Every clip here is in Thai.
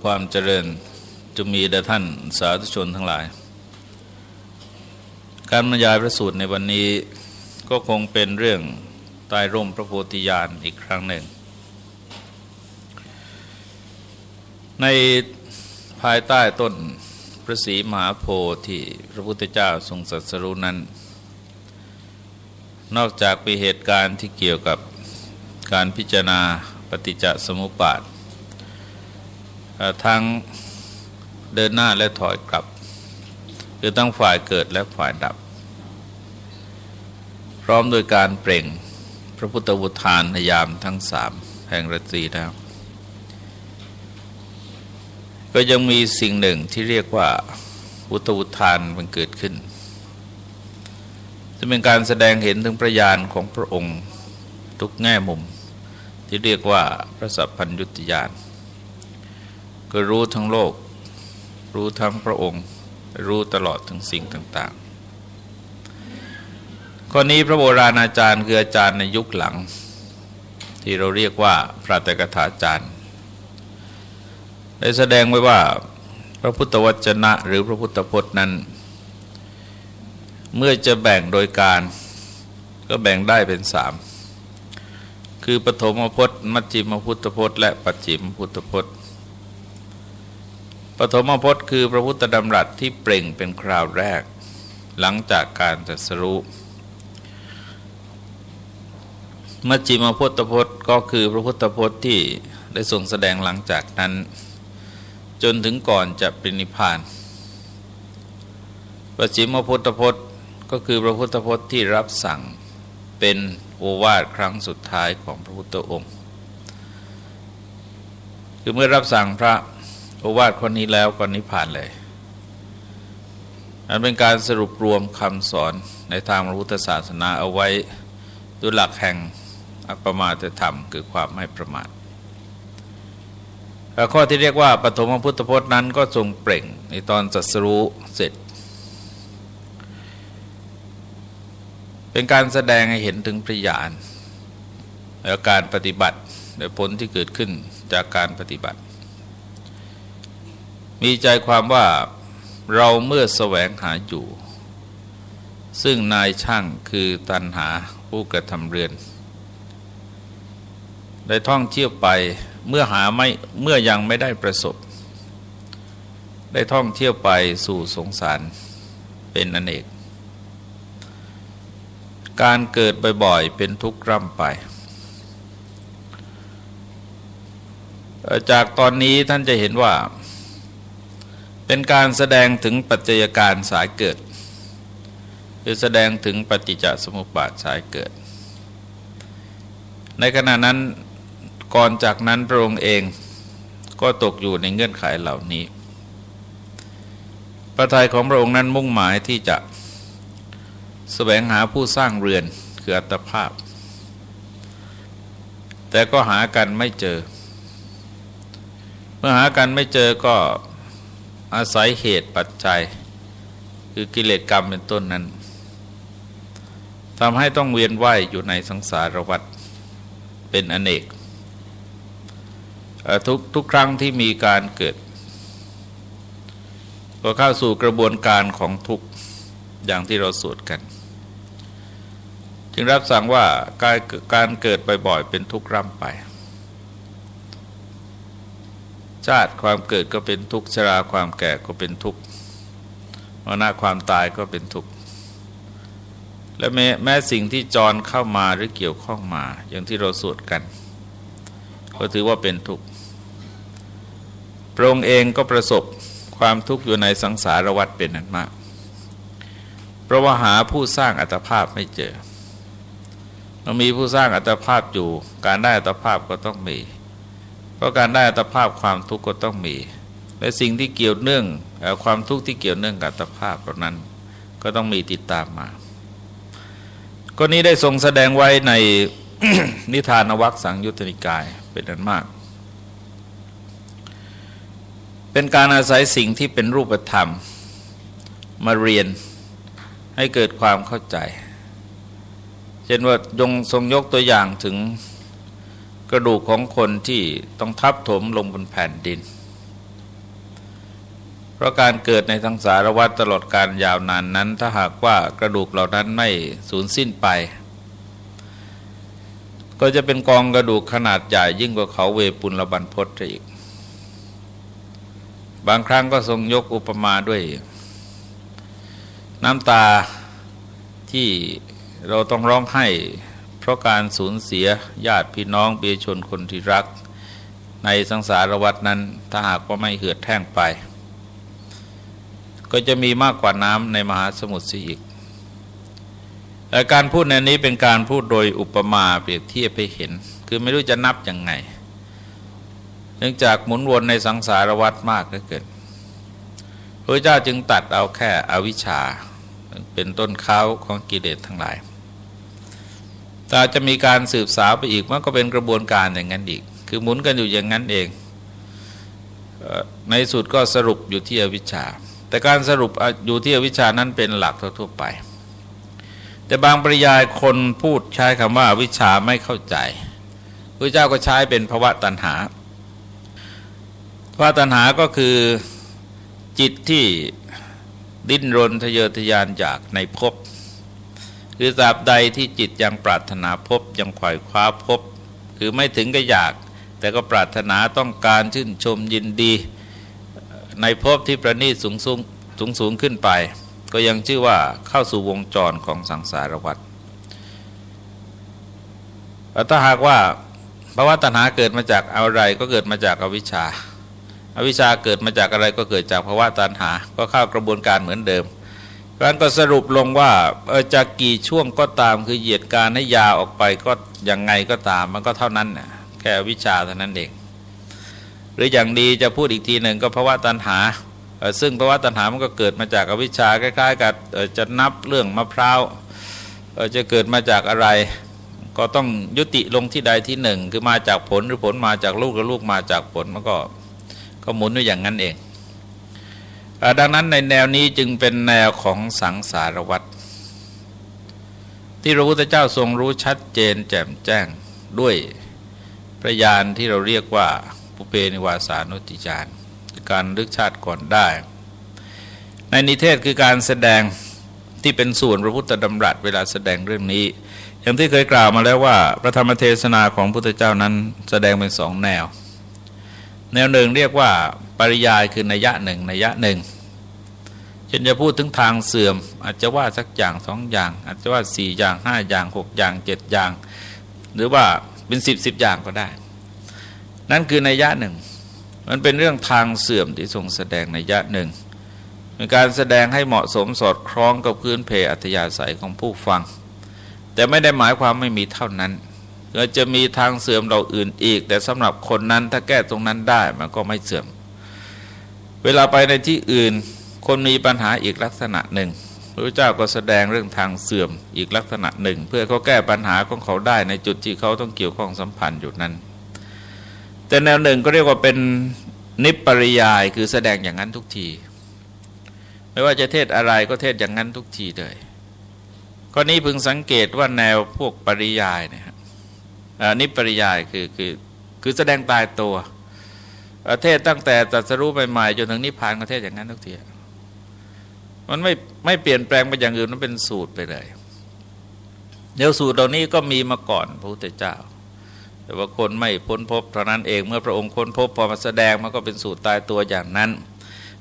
ความเจริญจะมีแด่ท่านสาธุชนทั้งหลาย การบรรยายพระสูตรในวันนี้ก็คงเป็นเรื่องใต้ร่มพระโพธิญาณอีกครั้งหนึ่ง ในภายใต้ต้นพระศรีมหาโพธิที่พระพุทธเจ้าทรงสัสรุนั้น นอกจากมีเหตุการณ์ที่เกี่ยวกับการพิจารณาปฏิจจสมุปบาท ทั้งเดินหน้าและถอยกลับ คือตั้งฝ่ายเกิดและฝ่ายดับ พร้อมโดยการเปล่งพระพุทธวุทานยามทั้งสามแห่งรตรีแล้วก็ยังมีสิ่งหนึ่งที่เรียกว่าวุตวุทานมันเกิดขึ้นจะเป็นการแสดงเห็นถึงประยานของพระองค์ทุกแง่มุม ที่เรียกว่าพระสัพพัญยุตยาน ก็รู้ทั้งโลก รู้ทั้งพระองค์ รู้ตลอดถึงสิ่งต่างๆข้อนี้พระโบราณอาจารย์คืออาจารย์ในยุคหลัง ที่เราเรียกว่าพระตกถาจารย์ได้แสดงไว้ว่าพระพุทธวจนะหรือพระพุทธพจน์นั้น เมื่อจะแบ่งโดยการก็แบ่งได้เป็นสามคือปฐมพจน์ มัจจิมพุทธพจน์ และปัจจิมพุทธพจน์ ฐมพจน์คือพระพุทธดำรัสที่เปล่งเป็นคราวแรก หลังจากการตรัสรู้มัจจิมพุทธพจน์ก็คือพระพุทธพจน์ที่ได้ทรงแสดงหลังจากนั้น จนถึงก่อนจะปรินิพานปัจจิมพุทธพจน์ก็คือพระพุทธพจน์ที่รับสั่งเป็นโอวาทครั้งสุดท้ายของพระพุทธองค์ คือเมื่อรับสั่งพระ โอวาทคนนี้แล้วก็นิพพานเลยอันเป็นการสรุปรวมคำสอนในทางพระพุทธศาสนาเอาไว้ด้วยหลักแห่งอัปมาตธรรม คือความไม่ประมาทข้อที่เรียกว่าปฐมพุทธพจน์นั้นก็ทรงเปล่งในตอนจัสรู้เสร็จ เป็นการแสดงให้เห็นถึงพระญาณและการปฏิบัติและผลที่เกิดขึ้นจากการปฏิบัติ มีใจความว่าเราเมื่อแสวงหาอยู่ ซึ่งนายช่างคือตันหาผู้กระทำเรือน ได้ท่องเที่ยวไปเมื่อหาไม่เมื่อยังไม่ได้ประสบ ได้ท่องเที่ยวไปสู่สงสารเป็นอนเนก การเกิดบ่อยๆเป็นทุกข์ร่ำไปจากตอนนี้ท่านจะเห็นว่า เป็นการแสดงถึงปัจจัยการสายเกิด คือแสดงถึงปฏิจจสมุปบาทสายเกิด ในขณะนั้นก่อนจากนั้นพระองค์เองก็ตกอยู่ในเงื่อนไขเหล่านี้ พระทัยของพระองค์นั้นมุ่งหมายที่จะแสวงหาผู้สร้างเรือนคืออัตภาพ แต่ก็หากันไม่เจอ เมื่อหากันไม่เจอก็ อาศัยเหตุปัจจัย คือกิเลสกรรมเป็นต้นนั้นทำให้ต้องเวียนว่ายอยู่ในสังสารวัฏเป็นอเนกทุกทุกครั้งที่มีการเกิด ก็เข้าสู่กระบวนการของทุกอย่างที่เราสวดกัน จึงรับสั่งว่าการการเกิดบ่อยๆเป็นทุกข์ร่ำไป ชาติความเกิดก็เป็นทุกข์ชราความแก่ก็เป็นทุกข์มรณะความตายก็เป็นทุกข์และแม้แม้สิ่งที่จรเข้ามาหรือเกี่ยวข้องมา อย่างที่เราสวดกัน ก็ถือว่าเป็นทุกข์พระองค์เองก็ประสบความทุกข์อยู่ในสังสารวัฏเป็นนั้นมาก เพราะว่าหาผู้สร้างอัตภาพไม่เจอเรามีผู้สร้างอัตภาพอยู่ การได้อัตภาพก็ต้องมี ราะการได้อัตภาพความทุกข์ก็ต้องมี และสิ่งที่เกี่ยวเนื่องความทุกข์ที่เกี่ยวเนื่องกับอัตภาพเหล่านั้นก็ต้องมีติดตามมาก็นี้ได้ทรงแสดงไว้ในนิทานวัคสังยุตติกายเป็นอันมาก เป็นการอาศัยสิ่งที่เป็นรูปธรรม มาเรียนให้เกิดความเข้าใจ เช่นว่ายงทรงยกตัวอย่างถึง กระดูกของคนที่ต้องทับถมลงบนแผ่นดิน เพราะการเกิดในสังสารวัฏตลอดการยาวนานนั้น ถ้าหากว่ากระดูกเหล่านั้นไม่สูญสิ้นไป ก็จะเป็นกองกระดูกขนาดใหญ่ยิ่งกว่าเขาเวปุลบันพศอีก บางครั้งก็ทรงยกอุปมาด้วย น้ำตาที่เราต้องร้องไห้ เพราะการสูญเสียญาติพี่น้องเบียชนคนที่รัก ในสังสารวัฏนั้นถ้าหากว่าไม่เหือดแท่งไป ก็จะมีมากกว่าน้ำในมหาสมุทรเสียอีกแต่การพูดในนี้เป็นการพูดโดยอุปมาเปรียบเทียบไปเห็น คือไม่รู้จะนับยังไง เนื่องจากหมุนวนในสังสารวัฏมากเหลือเกินพระเจ้าจึงตัดเอาแค่อวิชชา เป็นต้นข้าวของกิเลสทั้งหลาย แต่จะมีการสืบสาวไปอีกมันก็เป็นกระบวนการอย่างนั้นอีก คือหมุนกันอยู่อย่างนั้นเอง ในสุดก็สรุปอยู่ที่อวิชชา แต่การสรุปอยู่ที่วิชานั้นเป็นหลักทั่วไป แต่บางปริยายคนพูดใช้คำว่าวิชาไม่เข้าใจพระเจ้าก็ใช้เป็นภาวะตัณหาภาวะตัณหาก็คือจิตที่ดิ้นรนทะเยอทะยานอยากในภพ คือตราบใดที่จิตยังปรารถนาภพยังขวายคว้าภพคือไม่ถึงก็อยาก แต่ก็ปรารถนาต้องการชื่นชมยินดี ในภพที่ประณีตสูงสูงสูงสูงขึ้นไป ก็ยังชื่อว่าเข้าสู่วงจรของสังสารวัฏถ้าหากว่าภาวะตัณหาเกิดมาจากอะไรก็เกิดมาจากอวิชชาอาวิชชาเกิดมาจากอะไรก็เกิดจากภาวะตัณหา ก็เข้ากระบวนการเหมือนเดิม การก็สรุปลงว่าจากกี่ช่วงก็ตามคือเหยียดการให้ยาออกไปก็ยังไงก็ตามมันก็เท่านั้นแค่วิชาเท่านั้นเอง หรืออย่างดีจะพูดอีกทีหนึ่งก็ภาวะตัณหา ซึ่งภาวะตัณหามันก็เกิดมาจากอวิชชาคล้ายๆกับจะนับเรื่องมะพร้าวจะเกิดมาจากอะไร ก็ต้องยุติลงที่ใดที่หนึ่ง คือมาจากผลหรือผลมาจากลูกหรือลูกมาจากผลมันก็ก็หมุนอยู่อย่างนั้นเอง ดังนั้นในแนวนี้จึงเป็นแนวของสังสารวัตรที่พระพุทธเจ้าทรงรู้ชัดเจนแจ่มแจ้งด้วยพระญาณที่เราเรียกว่าุเพนิวาสานุติจารการลึกชาติก่อนได้ ในนิเทศคือการแสดงที่เป็นส่วนพระพุทธดำรัสเวลาแสดงเรื่องนี้ อย่างที่เคยกล่าวมาแล้วว่า พระธรรมเทศนาของพุทธเจ้านั้นแสดงเป็นสองแนว แนวหนึ่งเรียกว่า ปริยายคือนัยยะหนึ่งนัยยะหนึ่งเช่นจะพูดถึงทางเสื่อม อาจจะว่าสักอย่างสองอย่าง อาจจะว่าสี่อย่างห้าอย่างหกอย่างเจ็ดอย่าง หรือว่าเป็นสิบสิบอย่างก็ได้ นั่นคือนัยยะหนึ่งมันเป็นเรื่องทางเสื่อมที่ทรงแสดงนัยยะหนึ่งเป็นการแสดงให้เหมาะสมสอดคล้องกับพื้นเพอัธยาศัยของผู้ฟัง แต่ไม่ได้หมายความไม่มีเท่านั้นก็จะมีทางเสื่อมเราอื่นอีก แต่สำหรับคนนั้นถ้าแก้ตรงนั้นได้มันก็ไม่เสื่อม เวลาไปในที่อื่น คนมีปัญหาอีกลักษณะหนึ่งพระเจ้าก็แสดงเรื่องทางเสื่อมอีกลักษณะหนึ่ง เพื่อเขาแก้ปัญหาของเขาได้ในจุดที่เขาต้องเกี่ยวข้องสัมพันธ์อยู่นั้น แต่แนวหนึ่งก็เรียกว่าเป็นนิปริยายคือแสดงอย่างนั้นทุกที ไม่ว่าจะเทศอะไรก็เทศอย่างนั้นทุกทีเลยก็นี้พึงสังเกตว่าแนวพวกปริยายเนี่ยนิปริยายคือคือคือแสดงตายตัว เทศตั้งแต่ตรัสรู้ใหม่ๆจนถึงนิพพานก็เทศอย่างนั้นทุกทีมันไม่ไม่เปลี่ยนแปลงไปอย่างอื่นมันเป็นสูตรไปเลยเดี๋ยวสูตรเหล่านี้ก็มีมาก่อนพระพุทธเจ้า แต่ว่าคนไม่พ้นพบเท่านั้นเองเมื่อพระองค์ค้นพบพอมาแสดงมันก็เป็นสูตรตายตัวอย่างนั้น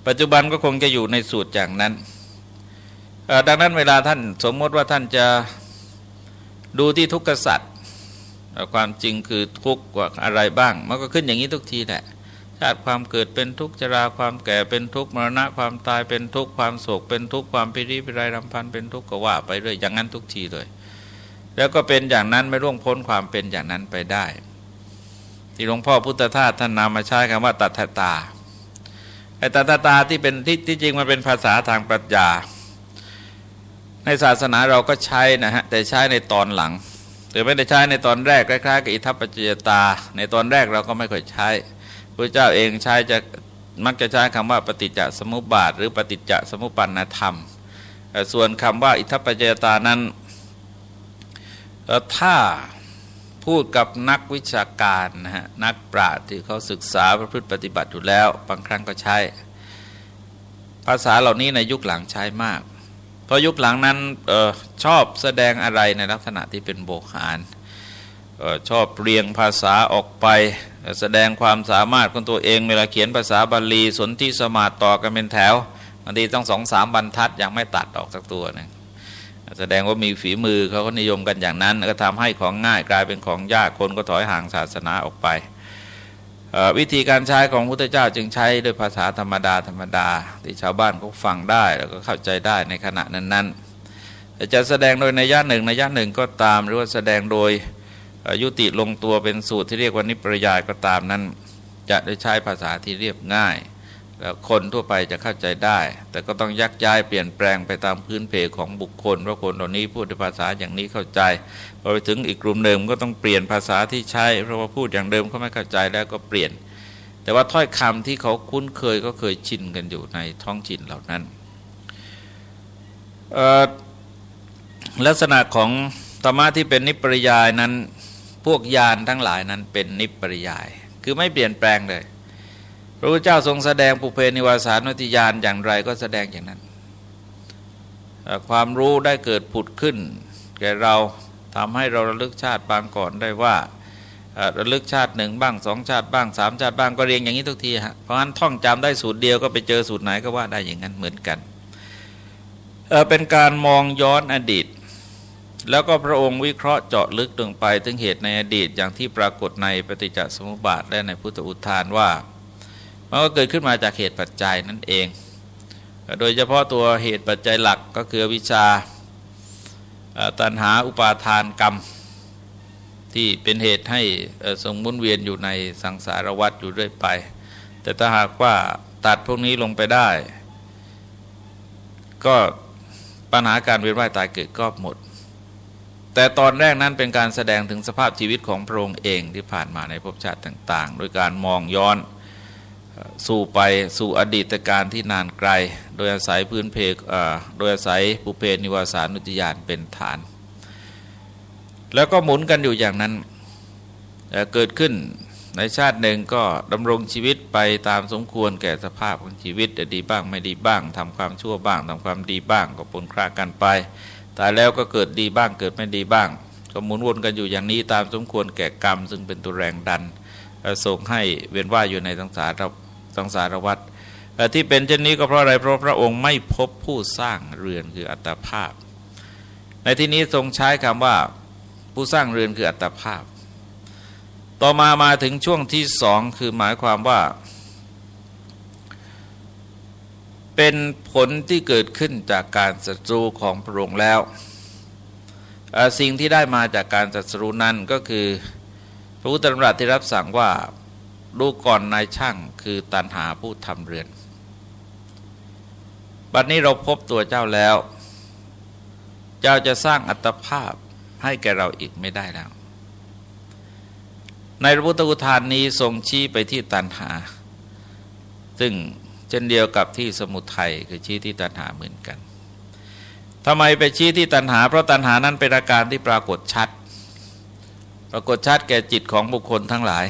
ปัจจุบันก็คงจะอยู่ในสูตรอย่างนั้น ดังนั้นเวลาท่านสมมติว่าท่านจะดูที่ทุกข์สัตว์ความจริงคือทุกข์กว่าอะไรบ้าง มันก็ขึ้นอย่างนี้ทุกทีแหละ ชาติความเกิดเป็นทุกข์ชราความแก่เป็นทุกข์มรณะความตายเป็นทุกข์ความโศกเป็นทุกข์ความพิริพิไรรำพันเป็นทุกข์ก็ว่าไปเรื่อยอย่างนั้นทุกทีเลย แล้วก็เป็นอย่างนั้นไม่ร่วงพ้นความเป็นอย่างนั้นไปได้ ที่หลวงพ่อพุทธทาสท่านนำมาใช้คำว่าตัทตาไอ้ตัทตาที่เป็นที่ที่จริงมันเป็นภาษาทางปรัชญา ในศาสนาเราก็ใช้นะฮะแต่ใช้ในตอนหลังหรือไม่ได้ใช้ในตอนแรกคล้ายๆกับอิทัปปัจจยตา ในตอนแรกเราก็ไม่ค่อยใช้ พระเจ้าเองใช้จะมักจะใช้คำว่าปฏิจจสมุปบาท หรือปฏิจจสมุปปนธรรม ส่วนคำว่าอิทัปปัจจยตานั้นถ้าพูดกับนักวิชาการนะฮะนักปราชญ์ที่เขาศึกษาประพฤติปฏิบัติอยู่แล้ว บางครั้งก็ใช้ ภาษาเหล่านี้ในยุคหลังใช้มาก เพราะยุคหลังนั้นออชอบแสดงอะไรในลักษณะที่เป็นโบหารออชอบเรียงภาษาออกไป แสดงความสามารถของตัวเองเวลาเขียนภาษาบาลีสนที่สมาธิต่อกันเป็นแถวบางทีต้องสองสามบรรทัดยังไม่ตัดออกสักตัวนึงแสดงว่ามีฝีมือเขาก็นิยมกันอย่างนั้น ก็ทำให้ของง่ายกลายเป็นของยากคนก็ถอยห่างศาสนาออกไป วิธีการใช้ของพุทธเจ้าจึงใช้ด้วยภาษาธรรมดาธรรมดา ที่ชาวบ้านเขาฟังได้แล้วก็เข้าใจได้ในขณะนั้นๆจะแสดงโดยในย่าหนึ่งในย่าหนึ่งก็ตามหรือว่าแสดงโดย ยุติลงตัวเป็นสูตรที่เรียกว่านิปรยายก็ตามนั้น จะได้ใช้ภาษาที่เรียบง่าย แล้วคนทั่วไปจะเข้าใจได้ แต่ก็ต้องยักย้ายเปลี่ยนแปลงไปตามพื้นเพของบุคคลเพราะคนเหล่านี้พูดภาษาอย่างนี้เข้าใจพอไปถึงอีกกลุ่มเดิมก็ต้องเปลี่ยนภาษาที่ใช้เพราะว่าพูดอย่างเดิมเขาไม่เข้าใจแล้วก็เปลี่ยน แต่ว่าถ้อยคำที่เขาคุ้นเคยก็เคยชินกันอยู่ในท้องถิ่นเหล่านั้นลักษณะของธรรมะที่เป็นนิปริยายนั้น พวกยานทั้งหลายนั้นเป็นนิปริยาย คือไม่เปลี่ยนแปลงเลย พระพุทธเจ้าทรงแสดงปุเพนิวาสานุติยานอย่างไรก็แสดงอย่างนั้น ความรู้ได้เกิดผุดขึ้น แก่เราทำให้เราระลึกชาติบางก่อนได้ว่าระลึกชาติหนึ่งบ้างสองชาติบ้างสามชาติบ้างก็เรียงอย่างนี้ทุกทีฮะเพราะฉะนั้นท่องจำได้สูตรเดียวก็ไปเจอสูตรไหนก็ว่าได้อย่างนั้นเหมือนกันเเป็นการมองย้อนอดีต แล้วก็พระองค์วิเคราะห์เจาะลึกลงไป ถึงเหตุในอดีตอย่างที่ปรากฏในปฏิจจสมุปบาทและในพุทธอุทานว่า มันก็เกิดขึ้นมาจากเหตุปัจจัยนั่นเอง โดยเฉพาะตัวเหตุปัจจัยหลักก็คือวิชาตันหาอุปาทานกรรม ที่เป็นเหตุให้ทรงมุนเวียนอยู่ในสังสารวัฏอยู่เรื่อยไป แต่ถ้าหากว่าตัดพวกนี้ลงไปได้ ก็ปัญหาการเวียนว่ายตายเกิดก็หมด แต่ตอนแรกนั้นเป็นการแสดงถึงสภาพชีวิตของพระองค์เองที่ผ่านมาในภพชาติต่าง ๆ โดยการมองย้อนสู่ไปสู่อดีตการที่นานไกล โดยอาศัยพื้นเพโดยอาศัยปุเพนิวาสานุตยานเป็นฐาน แล้วก็หมุนกันอยู่อย่างนั้นเกิดขึ้นในชาติหนึ่งก็ดำรงชีวิตไปตามสมควรแก่สภาพของชีวิตดีบ้างไม่ดีบ้างทำความชั่วบ้างทำความดีบ้างก็ปนครากันไป ตายแล้วก็เกิดดีบ้างเกิดไม่ดีบ้าง ก็หมุนวนกันอยู่อย่างนี้ตามสมควรแก่กรรม ซึ่งเป็นตัวแรงดันส่งให้เวียนว่ายอยู่ในสังสารสังสารวัฏที่เป็นเช่นนี้ก็เพราะอะไรเพราะพระองค์ไม่พบผู้สร้างเรือนคืออัตภาพ ในที่นี้ทรงใช้คำว่าผู้สร้างเรือนคืออัตภาพ ต่อมามาถึงช่วงที่สองคือหมายความว่า เป็นผลที่เกิดขึ้นจากการศัตรูของพระองค์แล้ว สิ่งที่ได้มาจากการศัตรูนั้นก็คือ พระพุทธธรรมรัสที่รับสั่งว่าดูก่อนนายช่างคือตันหาผู้ทำเรือน บัดนี้เราพบตัวเจ้าแล้ว เจ้าจะสร้างอัตภาพให้แกเราอีกไม่ได้แล้ว ในพระพุทธกุทานนี้ทรงชี้ไปที่ตันหา ซึ่ง เช่นเดียวกับที่สมุทัยคือชี้ที่ตันหาเหมือนกันทำไมไปชี้ที่ตันหา เพราะตันหานั้นเป็นอาการที่ปรากฏชัด ปรากฏชัดแก่จิตของบุคคลทั้งหลาย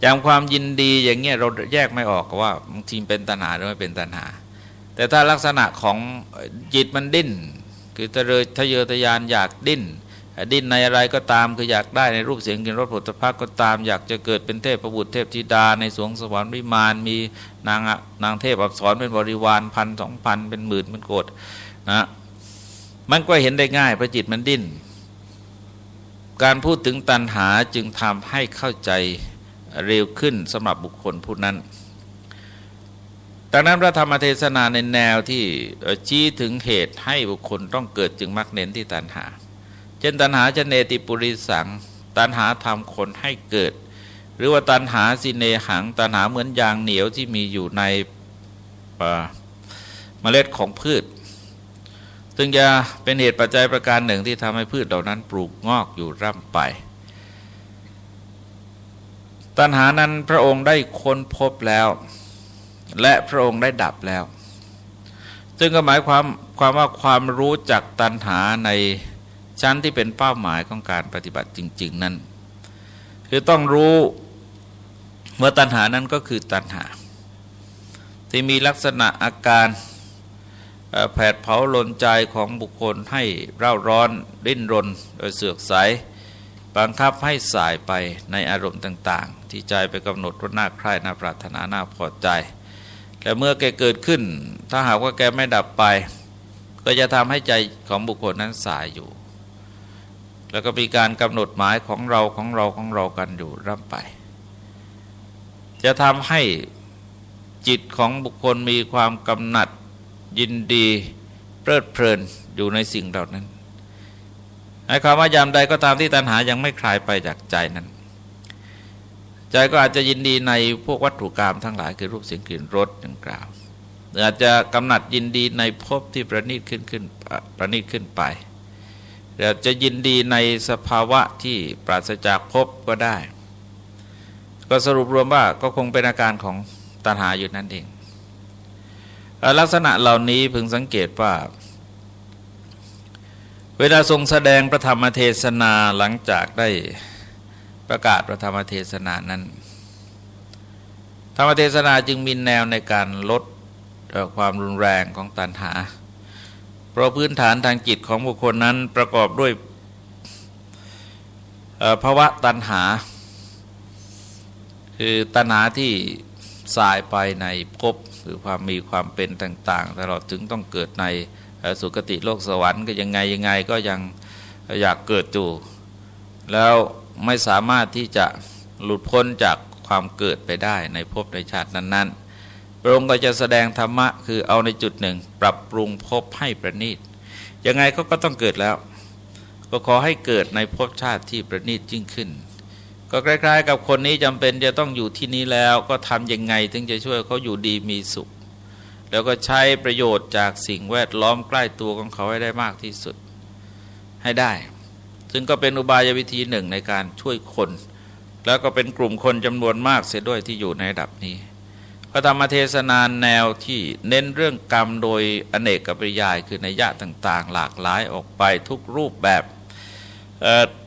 อย่างความยินดีอย่างเงี้ยเราแยกไม่ออกว่าบางทีเป็นตัณหาหรือไม่เป็นตัณหา แต่ถ้าลักษณะของจิตมันดิ้น คือทะเยทะเยอทะยานอยากดิ้น ดิ้นในอะไรก็ตามคืออยากได้ในรูปเสียงกินรสผลิตภัณฑ์ก็ตาม อยากจะเกิดเป็นเทพประบุเทพธิดา ในสวงสวรรค์วิมานมีนางนางเทพอักษรเป็นบริวารพันสองพันเป็นหมื่นเป็นโกดนะมันก็เห็นได้ง่ายเพราะจิตมันดิ้น การพูดถึงตัณหาจึงทำให้เข้าใจเร็วขึ้นสำหรับบุคคลผู้นั้นดังนั้นพระธรรมเทศนาในแนวที่ชี้ถึงเหตุให้บุคคลต้องเกิดจึงมักเน้นที่ตัณหา เช่นตัณหาจะเนติปุริสัง ตัณหาทำคนให้เกิด หรือว่าตัณหาสิเนหัง ตัณหาเหมือนยางเหนียวที่มีอยู่ในเมล็ดของพืช ซึ่งจะเป็นเหตุปัจจัยประการหนึ่งที่ทำให้พืชเหล่านั้นปลูกงอกอยู่ร่ำไป ตัณหานั้นพระองค์ได้ค้นพบแล้ว และพระองค์ได้ดับแล้ว ซึ่งก็หมายความความว่าความรู้จักตัณหาใน ชั้นที่เป็นเป้าหมายของการปฏิบัติจริง ๆ นั้น คือต้องรู้ว่าตัณหานั้นก็คือตัณหา ที่มีลักษณะอาการแผดเผาลนใจของบุคคลให้เร่าร้อนดิ้นรนโดยเสือกใสบังคับให้สายไปในอารมณ์ต่าง ๆ ที่ใจไปกำหนดว่าน่าใคร่น่าปรารถนาน่าพอใจแต่เมื่อแกเกิดขึ้น ถ้าหากว่าแกไม่ดับไป ก็จะทำให้ใจของบุคคลนั้นสายอยู่ แล้วก็มีการกำหนดหมายของเราของเราของเรากันอยู่ร่ำไป จะทำให้จิตของบุคคลมีความกำหนัดยินดีเพลิดเพลินอยู่ในสิ่งเหล่านั้นหมายความว่ายามใดก็ตามที่ตัณหายังไม่คลายไปจากใจนั้น ใจก็อาจจะยินดีในพวกวัตถุกรรมทั้งหลายคือรูปเสียงกลิ่นรสดังกล่าวหรืออาจจะกำหนัดยินดีในภพที่ประณีตขึ้นขึ้นประณีตขึ้นไป หรือจะยินดีในสภาวะที่ปราศจากภพก็ได้ ก็สรุปรวมว่าก็คงเป็นอาการของตัณหาอยู่นั่นเองลักษณะเหล่านี้พึงสังเกตว่า เวลาทรงแสดงพระธรรมเทศนาหลังจากได้ประกาศพระธรรมเทศนานั้น ธรรมเทศนาจึงมีแนวในการลดความรุนแรงของตัณหา ราะพื้นฐานทางจิตของบุคคลนั้นประกอบด้วยภาวะตัณหา คือตัณหาที่สายไปในภพคือความมีความเป็นต่าง ๆ ตลอดถึงต้องเกิดในสุคติโลกสวรรค์ก็ยังไงยังไงก็ยังอยากเกิดจู่แล้วไม่สามารถที่จะหลุดพ้นจากความเกิดไปได้ในภพในชาตินั้น ๆ ระองค์ก็จะแสดงธรรมะคือเอาในจุดหนึ่ง ปรับปรุงภพให้ประณีตยังไงก็ก็ต้องเกิดแล้ว ก็ขอให้เกิดในภพชาติที่ประณีตยิ่งขึ้น ก็คล้ายๆ กับคนนี้จำเป็นจะต้องอยู่ที่นี้แล้วก็ทำยังไงถึงจะช่วยเขาอยู่ดีมีสุข แล้วก็ใช้ประโยชน์จากสิ่งแวดล้อมใกล้ตัวของเขาให้ได้มากที่สุดให้ได้ ซึ่งก็เป็นอุบายวิธีหนึ่งในการช่วยคน แล้วก็เป็นกลุ่มคนจำนวนมากเสียด้วยที่อยู่ในระดับนี้ พระธรรมเทศนาแนวที่เน้นเรื่องกรรมโดยอเนกกับปริยาย คือในยะต่าง ๆ หลากหลายออกไปทุกรูปแบบ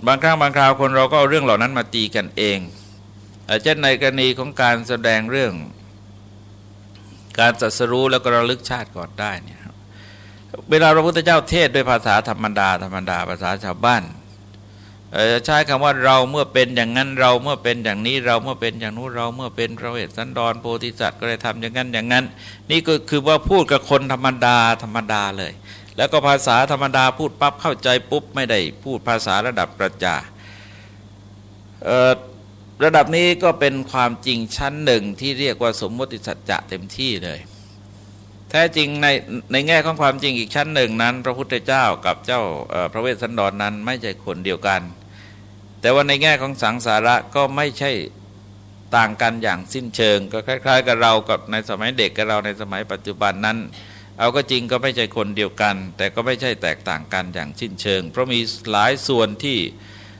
บางครั้งบางคราวคนเราก็เอาเรื่องเหล่านั้นมาตีกันเองเช่นในกรณีของการแสดงเรื่องการจัดสรู้แล้วก็ระลึกชาติก่อนได้เนี่ยเวลาพระพุทธเจ้าเทศด้วยภาษาธรรมดาธรรมดาภาษาชาวบ้าน ใช้คำว่าเราเมื่อเป็นอย่างนั้นเราเมื่อเป็นอย่างนี้เราเมื่อเป็นอย่างนู้นเราเมื่อเป็นพระเวสสันดรโพธิสัตว์ก็ได้ทำอย่างนั้นอย่างนั้น นี่ก็คือว่าพูดกับคนธรรมดาธรรมดาเลย แล้วก็ภาษาธรรมดาพูดปั๊บเข้าใจปุ๊บไม่ได้พูดภาษาระดับประจาระดับนี้ก็เป็นความจริงชั้นหนึ่งที่เรียกว่าสมมติสัจจะเต็มที่เลย แท้จริงในในแง่ของความจริงอีกชั้นหนึ่งนั้น พระพุทธเจ้ากับเจ้าพระเวสสันดรนนั้นไม่ใช่คนเดียวกัน แต่ว่าในแง่ของสังสาระก็ไม่ใช่ต่างกันอย่างสิ้นเชิง ก็คล้าย ๆ กับเรากับในสมัยเด็กกับเราในสมัยปัจจุบันนั้น เอาก็จริงก็ไม่ใช่คนเดียวกัน แต่ก็ไม่ใช่แตกต่างกันอย่างสิ้นเชิง เพราะมีหลายส่วนที่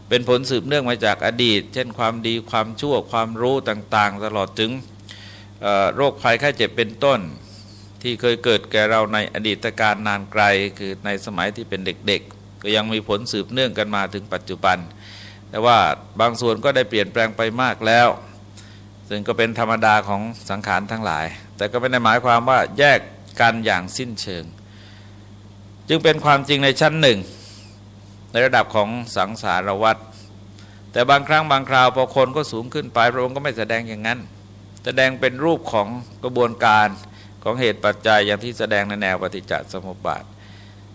เป็นผลสืบเนื่องมาจากอดีต เช่นความดีความชั่วความรู้ต่างๆ ตลอดถึงโรคภัยไข้เจ็บเป็นต้น ที่เคยเกิดแก่เราในอดีตการนานไกล คือในสมัยที่เป็นเด็กๆ ก็ยังมีผลสืบเนื่องกันมาถึงปัจจุบัน แต่ว่าบางส่วนก็ได้เปลี่ยนแปลงไปมากแล้ว ซึ่งก็เป็นธรรมดาของสังขารทั้งหลาย แต่ก็ไม่ได้หมายความว่าแยกกันอย่างสิ้นเชิง จึงเป็นความจริงในชั้นหนึ่ง ในระดับของสังสารวัตรแต่บางครั้งบางคราวพอคนก็สูงขึ้นไปพระองค์ก็ไม่แสดงอย่างนั้น แสดงเป็นรูปของกระบวนการของเหตุปัจจัยอย่างที่แสดงในแนวปฏิจจสมุปบาท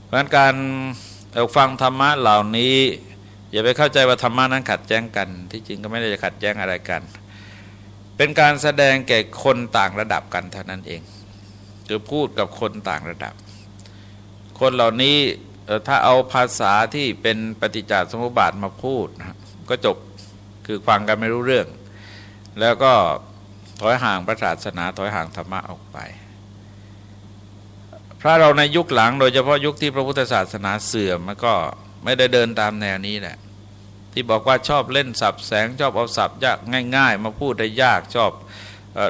เพราะการฟังธรรมะเหล่านี้ อย่าไปเข้าใจว่าธรรมะนั้นขัดแย้งกัน ที่จริงก็ไม่ได้จะขัดแย้งอะไรกัน เป็นการแสดงแก่คนต่างระดับกันเท่านั้นเองคือพูดกับคนต่างระดับ คนเหล่านี้ถ้าเอาภาษาที่เป็นปฏิจจสมุปบาทมาพูดก็จบคือฟังกันไม่รู้เรื่อง แล้วก็ถอยห่างพระศาสนาถอยห่างธรรมะออกไป พระเราในยุคหลังโดยเฉพาะยุคที่พระพุทธศาสนาเสื่อมมันก็ ไม่ได้เดินตามแนวนี้แหละ ที่บอกว่าชอบเล่นสับแสงชอบเอาสับยากง่าย ๆ มาพูดได้ยากชอบ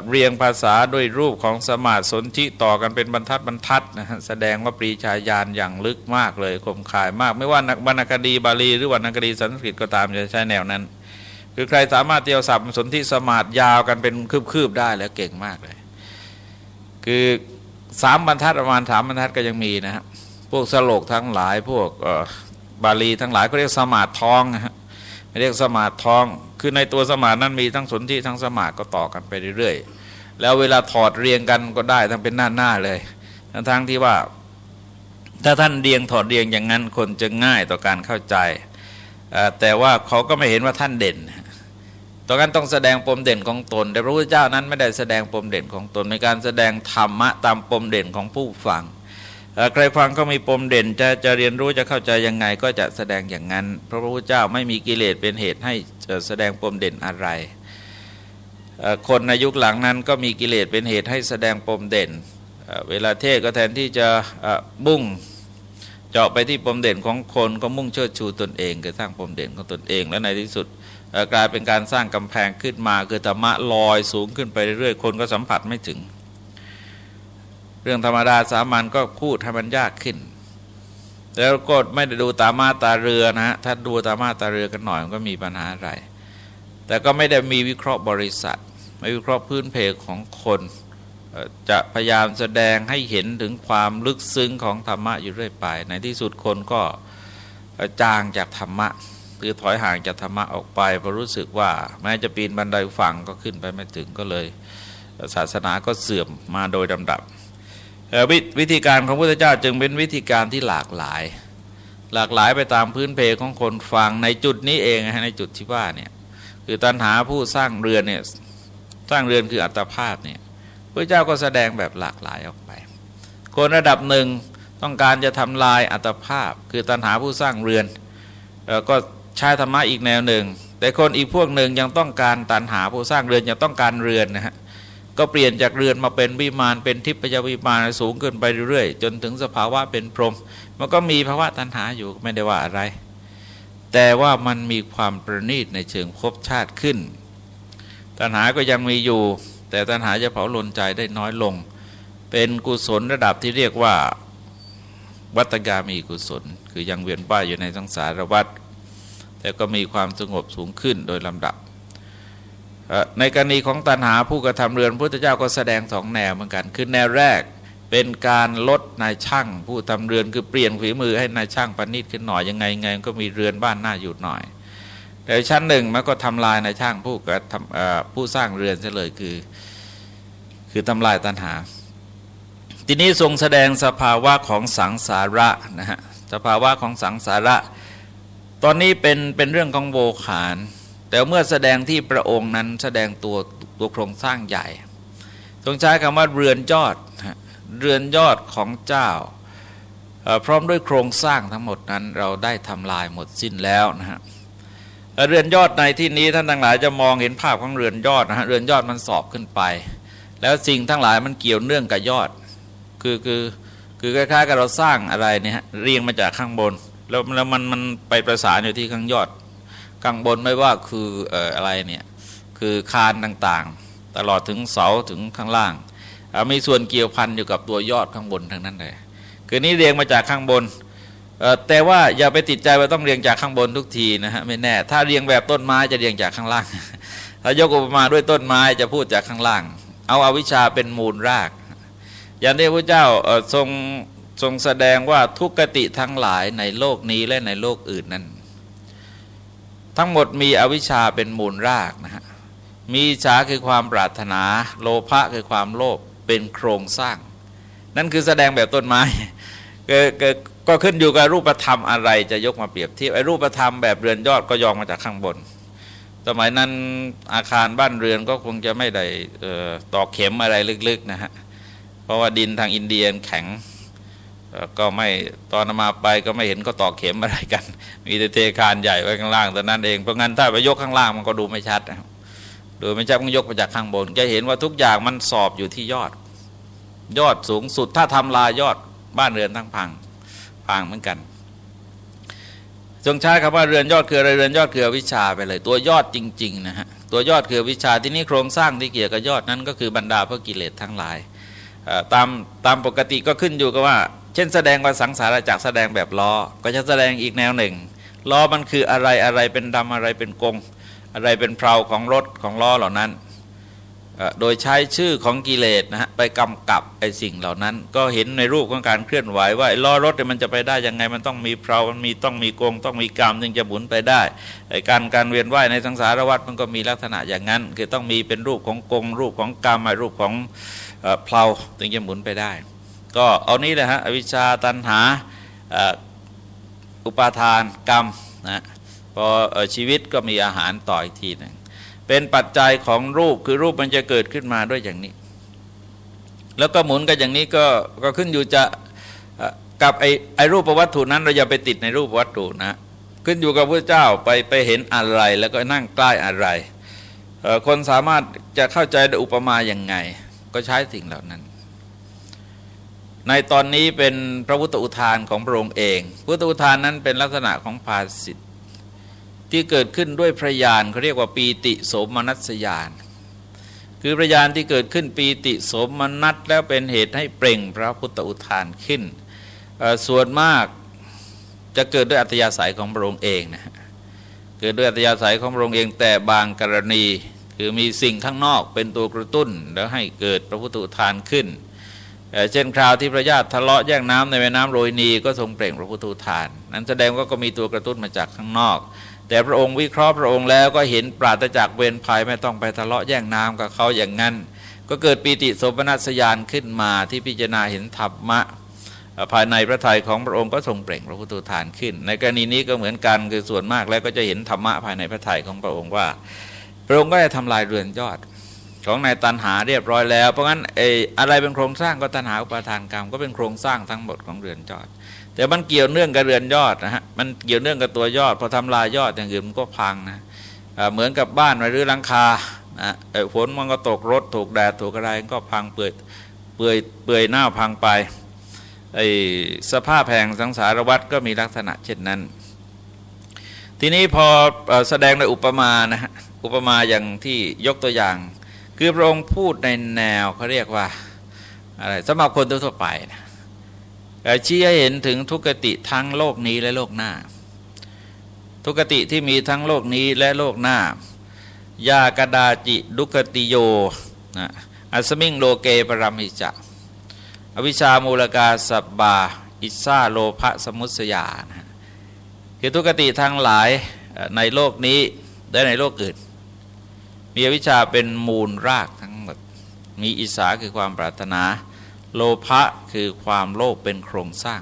เรียงภาษาด้วยรูปของสมาสนธิต่อกันเป็นบรรทัดบรรทัดนะฮะแสดงว่าปรีชาญาณอย่างลึกมากเลยคมขายมาก ไม่ว่านักวรรณคดีบาลีหรือวรรณคดีสันสกฤตก็ตามจะใช้แนวนั้น คือใครสามารถเตียวสับสนธิสมาดยาวกันเป็นคืบๆได้แล้วเก่งมากเลย คือสามบรรทัดประมาณสามบรรทัดก็ยังมีนะครับพวกสโลกทั้งหลายพวก บาลีทั้งหลายก็เรียกสมาธิทองนะฮะเรียกสมาธิทอง คือในตัวสมาธินั้นมีทั้งสนที่ทั้งสมาธิก็ต่อกันไปเรื่อยๆ แล้วเวลาถอดเรียงกันก็ได้ทั้งเป็นหน้าหน้าเลยทั้งทั้งที่ว่า ถ้าท่านเรียงถอดเรียงอย่างนั้นคนจะง่ายต่อการเข้าใจ แต่ว่าเขาก็ไม่เห็นว่าท่านเด่นตอนนั้นต้องแสดงปมเด่นของตน แต่พระพุทธเจ้านั้นไม่ได้แสดงปมเด่นของตนในการแสดงธรรมะตามปมเด่นของผู้ฟัง ใครฟังก็มีปมเด่นจะจะเรียนรู้จะเข้าใจยังไงก็จะแสดงอย่างนั้น พระพุทธเจ้าไม่มีกิเลสเป็นเหตุให้แสดงปมเด่นอะไรคนในยุคหลังนั้นก็มีกิเลสเป็นเหตุให้แสดงปมเด่น เวลาเทศก็แทนที่จะมุ่งเจาะไปที่ปมเด่นของคนก็มุ่งเชิดชูตนเองก็สร้างปมเด่นของตนเอง แล้วในที่สุดกลายเป็นการสร้างกำแพงขึ้นมาคือธรรมะลอยสูงขึ้นไปเรื่อยๆคนก็สัมผัสไม่ถึง เรื่องธรรมดาสามัญก็พูดให้มันยากขึ้น แล้วก็ไม่ได้ดูตามาตาเรือนะฮะถ้าดูตามาตาเรือกันหน่อยมันก็มีปัญหาอะไร แต่ก็ไม่ได้มีวิเคราะห์บริษัท ไม่วิเคราะห์พื้นเพของคนจะพยายามแสดงให้เห็นถึงความลึกซึ้งของธรรมะอยู่เรื่อยไป ในที่สุดคนก็จางจากธรรมะ คือถอยห่างจากธรรมะออกไปเพราะรู้สึกว่าแม้จะปีนบันไดฝั่งก็ขึ้นไปไม่ถึงก็เลย ศาสนาก็เสื่อมมาโดยลำดับ ววิธีการของพระพุทธเจ้าจึงเป็นวิธีการที่หลากหลาย หลากหลายไปตามพื้นเพของคนฟังในจุดนี้เองในจุดที่ว่าเนี่ยคือตัณหาผู้สร้างเรือนเนี่ยสร้างเรือนคืออัตภาพเนี่ยพระเจ้าก็แสดงแบบหลากหลายออกไป คนระดับหนึ่งต้องการจะทำลายอัตภาพ คือตัณหาผู้สร้างเรือนก็ใช้ธรรมะอีกแนวหนึ่ง แต่คนอีกพวกหนึ่งยังต้องการตัณหาผู้สร้างเรือนยังต้องการเรือนนะฮะ ก็เปลี่ยนจากเรือนมาเป็นวิมานเป็นทิพยวิมานสูงขึ้นไปเรื่อยๆ จนถึงสภาวะเป็นพรหมมันก็มีภาวะตัณหาอยู่ไม่ได้ว่าอะไร แต่ว่ามันมีความประณีตในเชิงภพชาติขึ้น ตัณหาก็ยังมีอยู่ แต่ตัณหาจะเผาลนใจได้น้อยลง เป็นกุศลระดับที่เรียกว่าวัตกามีกุศล คือยังเวียนว่ายอยู่ในสังสารวัฏแต่ก็มีความสงบสูงขึ้นโดยลำดับ ในกรณีของตันหาผู้กระทำเรือนพุทธเจ้าก็แสดงสองแนวเหมือนกัน คือแนวแรกเป็นการลดนายช่างผู้ทำเรือนคือเปลี่ยนฝีมือให้นายช่างประณีตขึ้นหน่อยยังไงไงก็มีเรือนบ้านหน้าอยู่หน่อย แต่ชั้นหนึ่งมันก็ทำลายนายช่างผู้กระทำผู้สร้างเรือนเฉลยคือ คือทำลายตันหา ทีนี้ทรงแสดงสภาวะของสังสาระนะฮะสภาวะของสังสาระ ตอนนี้เป็นเป็นเรื่องของโวขาน แต่เมื่อแสดงที่พระองค์นั้นแสดงตัวตัวโครงสร้างใหญ่ทรงใช้คำว่าเรือนยอดเรือนยอดของเจ้าพร้อมด้วยโครงสร้างทั้งหมดนั้นเราได้ทำลายหมดสิ้นแล้วนะฮะเรือนยอดในที่นี้ท่านทั้งหลายจะมองเห็นภาพของเรือนยอดนะฮะเรือนยอดมันสอบขึ้นไป แล้วสิ่งทั้งหลายมันเกี่ยวเนื่องกับยอด คือคือคือคล้ายๆกับเราสร้างอะไรเนี่ยเรียงมาจากข้างบน แล้วแล้วมันมันไปประสานอยู่ที่ข้างยอด ข้างบนไม่ว่าคืออะไรเนี่ยคือคานต่างๆ ตลอดถึงเสาถึงข้างล่างมีส่วนเกี่ยวพันอยู่กับตัวยอดข้างบนทั้งนั้นเลยคือนี้เรียงมาจากข้างบน แต่ว่าอย่าไปติดใจว่าต้องเรียงจากข้างบนทุกทีนะฮะไม่แน่ ถ้าเรียงแบบต้นไม้จะเรียงจากข้างล่าง ถ้ายกอุปมาด้วยต้นไม้จะพูดจากข้างล่าง เอาอาวิชชาเป็นมูลราก อย่างที่พระเจ้าทรงทรงแสดงว่าทุกกติทั้งหลายในโลกนี้และในโลกอื่นนั้น ทั้งหมดมีอวิชชาเป็นมูลรากนะฮะมีชาคือความปรารถนา โลภะคือความโลภเป็นโครงสร้าง นั่นคือแสดงแบบต้นไม้ก็ขึ้นอยู่กับรูปธรรมอะไรจะยกมาเปรียบเทียบไอ้รูปธรรมแบบเรือนยอดก็ยองมาจากข้างบน สมัยนั้นอาคารบ้านเรือนก็คงจะไม่ได้ตอกเข็มอะไรลึกๆนะฮะเพราะว่าดินทางอินเดียแข็ง ก็ไม่ตอนมาไปก็ไม่เห็นก็ตอกเข็มอะไรกัน มีแต่เทคานใหญ่ไว้ข้างล่างแต่นั้นเองเพราะงั้นถ้าไปยกข้างล่างมันก็ดูไม่ชัดนะดูไม่ชัดต้องยกมาจากข้างบน จะเห็นว่าทุกอย่างมันสอบอยู่ที่ยอด ยอดสูงสุดถ้าทำลายยอดบ้านเรือนทั้งพังพังเหมือนกันจงใช้คำว่าเรือนยอดคืออะไรเรือนยอดคือวิชาไปเลย ตัวยอดจริงๆนะฮะตัวยอดคือวิชาที่นี่โครงสร้างที่เกี่ยวกับยอดนั้นก็คือบรรดาพระกิเลสทั้งหลายตามตามปกติก็ขึ้นอยู่กับว่า เช่นแสดงว่าสังสารจากแสดงแบบล้อ ก็จะแสดงอีกแนวหนึ่ง ล้อมันคืออะไรอะไรเป็นดำอะไรเป็นกง อะไรเป็นเพลาของรถของล้อเหล่านั้น โดยใช้ชื่อของกิเลสนะฮะไปกำกับไอ้สิ่งเหล่านั้น ก็เห็นในรูปของการเคลื่อนไหวว่าล้อรถเนี่ยมันจะไปได้ยังไงมันต้องมีเพลามันมีต้องมีกง ต้องมีกรรมจึงจะหมุนไปได้ไอ้การการเวียนว่ายในสังสารวัฏมันก็มีลักษณะอย่างนั้น คือต้องมีเป็นรูปของกงรูปของกรรมรูปของเพลาถึงจะหมุนไปได้ ก็เอานี้แหละฮะอวิชชาตันหาอุปาทานกรรมนะพอชีวิตก็มีอาหารต่ออีกทีหนึ่งเป็นปัจจัยของรูปคือรูปมันจะเกิดขึ้นมาด้วยอย่างนี้ แล้วก็หมุนกันอย่างนี้ก็ก็ขึ้นอยู่จะกับไอไอรูปวัตถุนั้นเราอย่าไปติดในรูปวัตถุนะขึ้นอยู่กับพระเจ้าไปไปเห็นอะไรแล้วก็นั่งใกล้อะไร คนสามารถจะเข้าใจอุปมาอย่างไง ก็ใช้สิ่งเหล่านั้น ในตอนนี้เป็นพระพุทธอุทานของพระองค์เอง พุทธอุทานนั้นเป็นลักษณะของภาสิทธที่เกิดขึ้นด้วยพระญาณเขาเรียกว่าปีติโสมนัสญาณคือพระญาณที่เกิดขึ้นปีติโสมนัสแล้วเป็นเหตุให้เปล่งพระพุทธอุทานขึ้น ส่วนมากจะเกิดด้วยอัตยาศัยของพระองค์เองนะเกิดด้วยอัตยาศัยของพระองค์เองแต่บางกรณี คือมีสิ่งข้างนอกเป็นตัวกระตุ้นแล้วให้เกิดพระพุทธอุทานขึ้น เช่นคราวที่พระญาติทะเลาะแย่งน้ำในแม่น้ำโรยนีก็ทรงเปล่งพระพุทธทาน นั้นแสดงว่าก็มีตัวกระตุ้นมาจากข้างนอก แต่พระองค์วิเคราะห์พระองค์แล้วก็เห็นปราศจากเวรภัยไม่ต้องไปทะเลาะแย่งน้ำกับเขาอย่างนั้น ก็เกิดปีติโสมนัสยานขึ้นมาที่พิจารณาเห็นธรรมะภายในพระทัยของพระองค์ก็ทรงเปล่งพระพุทธทานขึ้น ในกรณีนี้ก็เหมือนกันคือส่วนมากแล้วก็จะเห็นธรรมะภายในพระทัยของพระองค์ว่า พระองค์ก็จะทำลายเรือนยอด ของนายตันหาเรียบร้อยแล้ว เพราะงั้นไอ้อะไรเป็นโครงสร้างก็ตันหาอุปาทานกรรมก็เป็นโครงสร้างทั้งหมดของเรือนยอด แต่มันเกี่ยวเนื่องกับเรือนยอดนะฮะมันเกี่ยวเนื่องกับตัวยอด พอทำลายยอดอย่างอื่นมันก็พังนะเหมือนกับบ้านหรือหลังคานะฝนมันก็ตกรถถูกแดดถูกอะไรก็พังเปื่อยเปื่อยเปื่อยหน้าพังไปไอ้สภาพแห่งสังสารวัฏก็มีลักษณะเช่นนั้น ทีนี้พอแสดงในอุปมานะฮะอุปมาอย่างที่ยกตัวอย่าง คือพระองค์พูดในแนวเขาเรียกว่าอะไรสำหรับคนทั่วไปนะชี้ให้เห็นถึงทุกติทั้งโลกนี้และโลกหน้า ทุกติที่มีทั้งโลกนี้และโลกหน้ายากดาจิดุกติโยนะอัสมิงโลเกปรมิจะอวิชามูลกาสับบา อิซาโลภะสมุสยานะคือทุกติทั้งหลายในโลกนี้และในโลกอื่น มีอวิชาเป็นมูลรากทั้งหมด มีอิสาคือความปรารถนา โลภะคือความโลภเป็นโครงสร้าง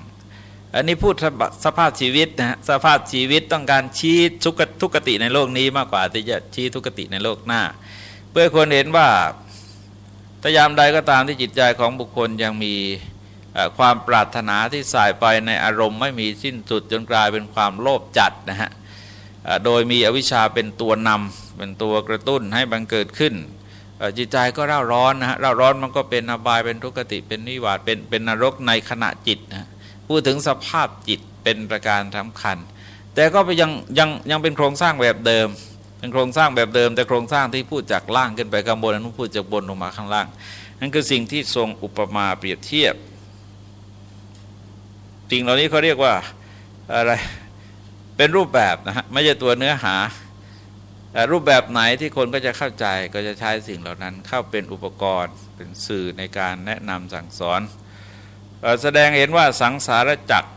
อันนี้พูดสภาพชีวิตนะฮะสภาพชีวิตต้องการชี้ทุกทุกติในโลกนี้มากกว่าที่จะชี้ทุกติในโลกหน้า เพื่อคนเห็นว่าถ้ายามใดก็ตามที่จิตใจของบุคคลยังมีความปรารถนาที่สายไปในอารมณ์ไม่มีสิ้นสุดจนกลายเป็นความโลภจัดนะฮะโดยมีอวิชชาเป็นตัวนำ เป็นตัวกระตุ้นให้บังเกิดขึ้นจิตใจก็เร่าร้อนนะฮะเร่าร้อนมันก็เป็นอบายเป็นทุกขติเป็นนิวาสเป็นเป็นนรกในขณะจิตนะพูดถึงสภาพจิตเป็นประการสำคัญ แต่ก็ยังยังยังเป็นโครงสร้างแบบเดิม เป็นโครงสร้างแบบเดิม แต่โครงสร้างที่พูดจากล่างขึ้นไปข้างบนนั้นพูดจากบนลงมาข้างล่าง นั่นคือสิ่งที่ทรงอุปมาเปรียบเทียบสิ่งเหล่านี้เขาเรียกว่าอะไรเป็นรูปแบบนะฮะไม่ใช่ตัวเนื้อหา รูปแบบไหนที่คนก็จะเข้าใจก็จะใช้สิ่งเหล่านั้น เข้าเป็นอุปกรณ์เป็นสื่อในการแนะนำสั่งสอน แสดงเห็นว่าสังสารจักร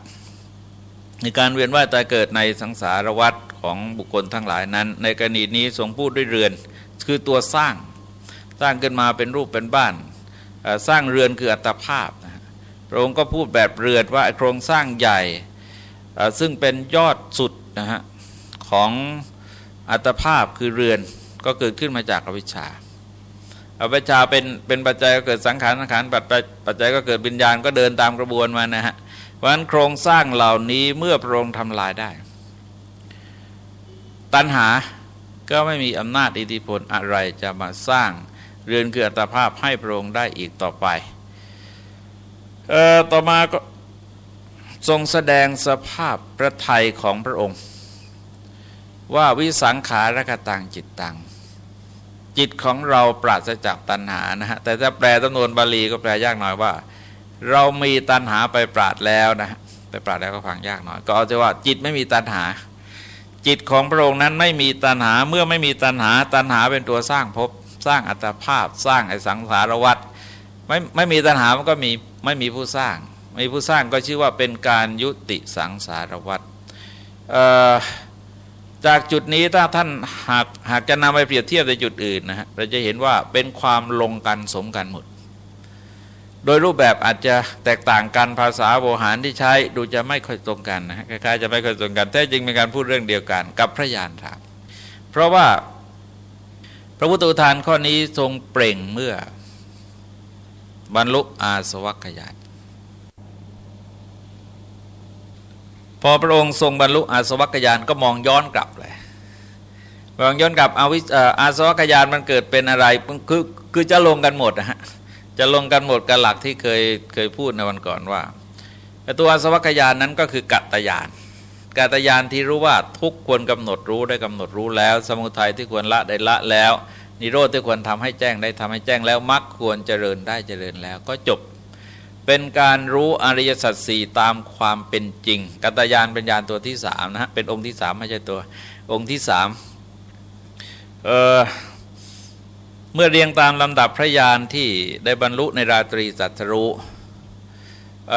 ในการเวียนว่ายตายเกิดในสังสารวัฏของบุคคลทั้งหลายนั้น ในกรณีนี้ทรงพูดด้วยเรือน คือตัวสร้างสร้างขึ้นมาเป็นรูปเป็นบ้าน สร้างเรือนคืออัตภาพพระองค์ก็พูดแบบเรือนว่าโครงสร้างใหญ่ซึ่งเป็นยอดสุดนะฮะของ อัตภาพคือเรือนก็เกิดขึ้นมาจากอวิชชาอวิชชาเป็นเป็นปัจจัยก็เกิดสังขารสังขารปัจจัยปัจจัยก็เกิดวิญญาณก็เดินตามกระบวนมานะฮะเพราะฉะนั้นโครงสร้างเหล่านี้เมื่อพระองค์ทำลายได้ ตัณหาก็ไม่มีอำนาจอิทธิพลอะไรจะมาสร้างเรือนคืออัตภาพให้พระองค์ได้อีกต่อไปเอ่อต่อมาก็ทรงแสดงสภาพพระไทยของพระองค์ ว่าวิสังขารกตังจิตตัง จิตของเราปราศจากตัณหานะฮะแต่ถ้าแปลจำนวนบาลีก็แปลยากหน่อยว่า เรามีตัณหาไปปราดแล้วนะไปปราดแล้วก็ฟังยากหน่อย ก็เอาใจว่าจิตไม่มีตัณหา จิตของพระองค์นั้นไม่มีตัณหาเมื่อไม่มีตัณหา ตัณหาเป็นตัวสร้างภพสร้างอัตภาพ สร้างไอสังสารวัฏไม่ไม่มีตัณหามันก็มีไม่มีผู้สร้าง ไม่มีผู้สร้างก็ชื่อว่าเป็นการยุติสังสารวัฏ จากจุดนี้ถ้าท่านหากหากจะนำไปเปรียบเทียบในจุดอื่นนะฮะเราจะเห็นว่าเป็นความลงกันสมกันหมด โดยรูปแบบอาจจะแตกต่างกันภาษาโบหารที่ใช้ดูจะไม่ค่อยตรงกันนะคล้ายๆจะไม่ค่อยตรงกันแท้จริงเป็นการพูดเรื่องเดียวกัน กับพระยานถามเพราะว่าพระพุทธอุทานข้อนี้ทรงเปล่งเมื่อบรรลุอาสวัคยาน อพระองค์ทรงบรรลุอาสวัคยานก็มองย้อนกลับเลยมองย้อนกลับอาวิอาสวัคยานมันเกิดเป็นอะไรคือคือจะลงกันหมดนะฮะจะลงกันหมดกันหลักที่เคยเคยพูดในวันก่อนว่าตัวอาสวัคยานนั้นก็คือกัตตยานกัตยานที่รู้ว่าทุกควรกำหนดรู้ได้กำหนดรู้แล้ว สมุทัยที่ควรละได้ละแล้ว นิโรธที่ควรทำให้แจ้งได้ทำให้แจ้งแล้วมรรคควรเจริญได้เจริญแล้วก็จบ เป็นการรู้อริยสัจสี่ตามความเป็นจริง กัตยานป็นญาตัวที่สามนะฮะเป็นองค์ที่สามไม่ใช่ตัวองค์ที่สามเเมื่อเรียงตามลำดับพระญาณที่ได้บรรลุในราตรีสัตรู้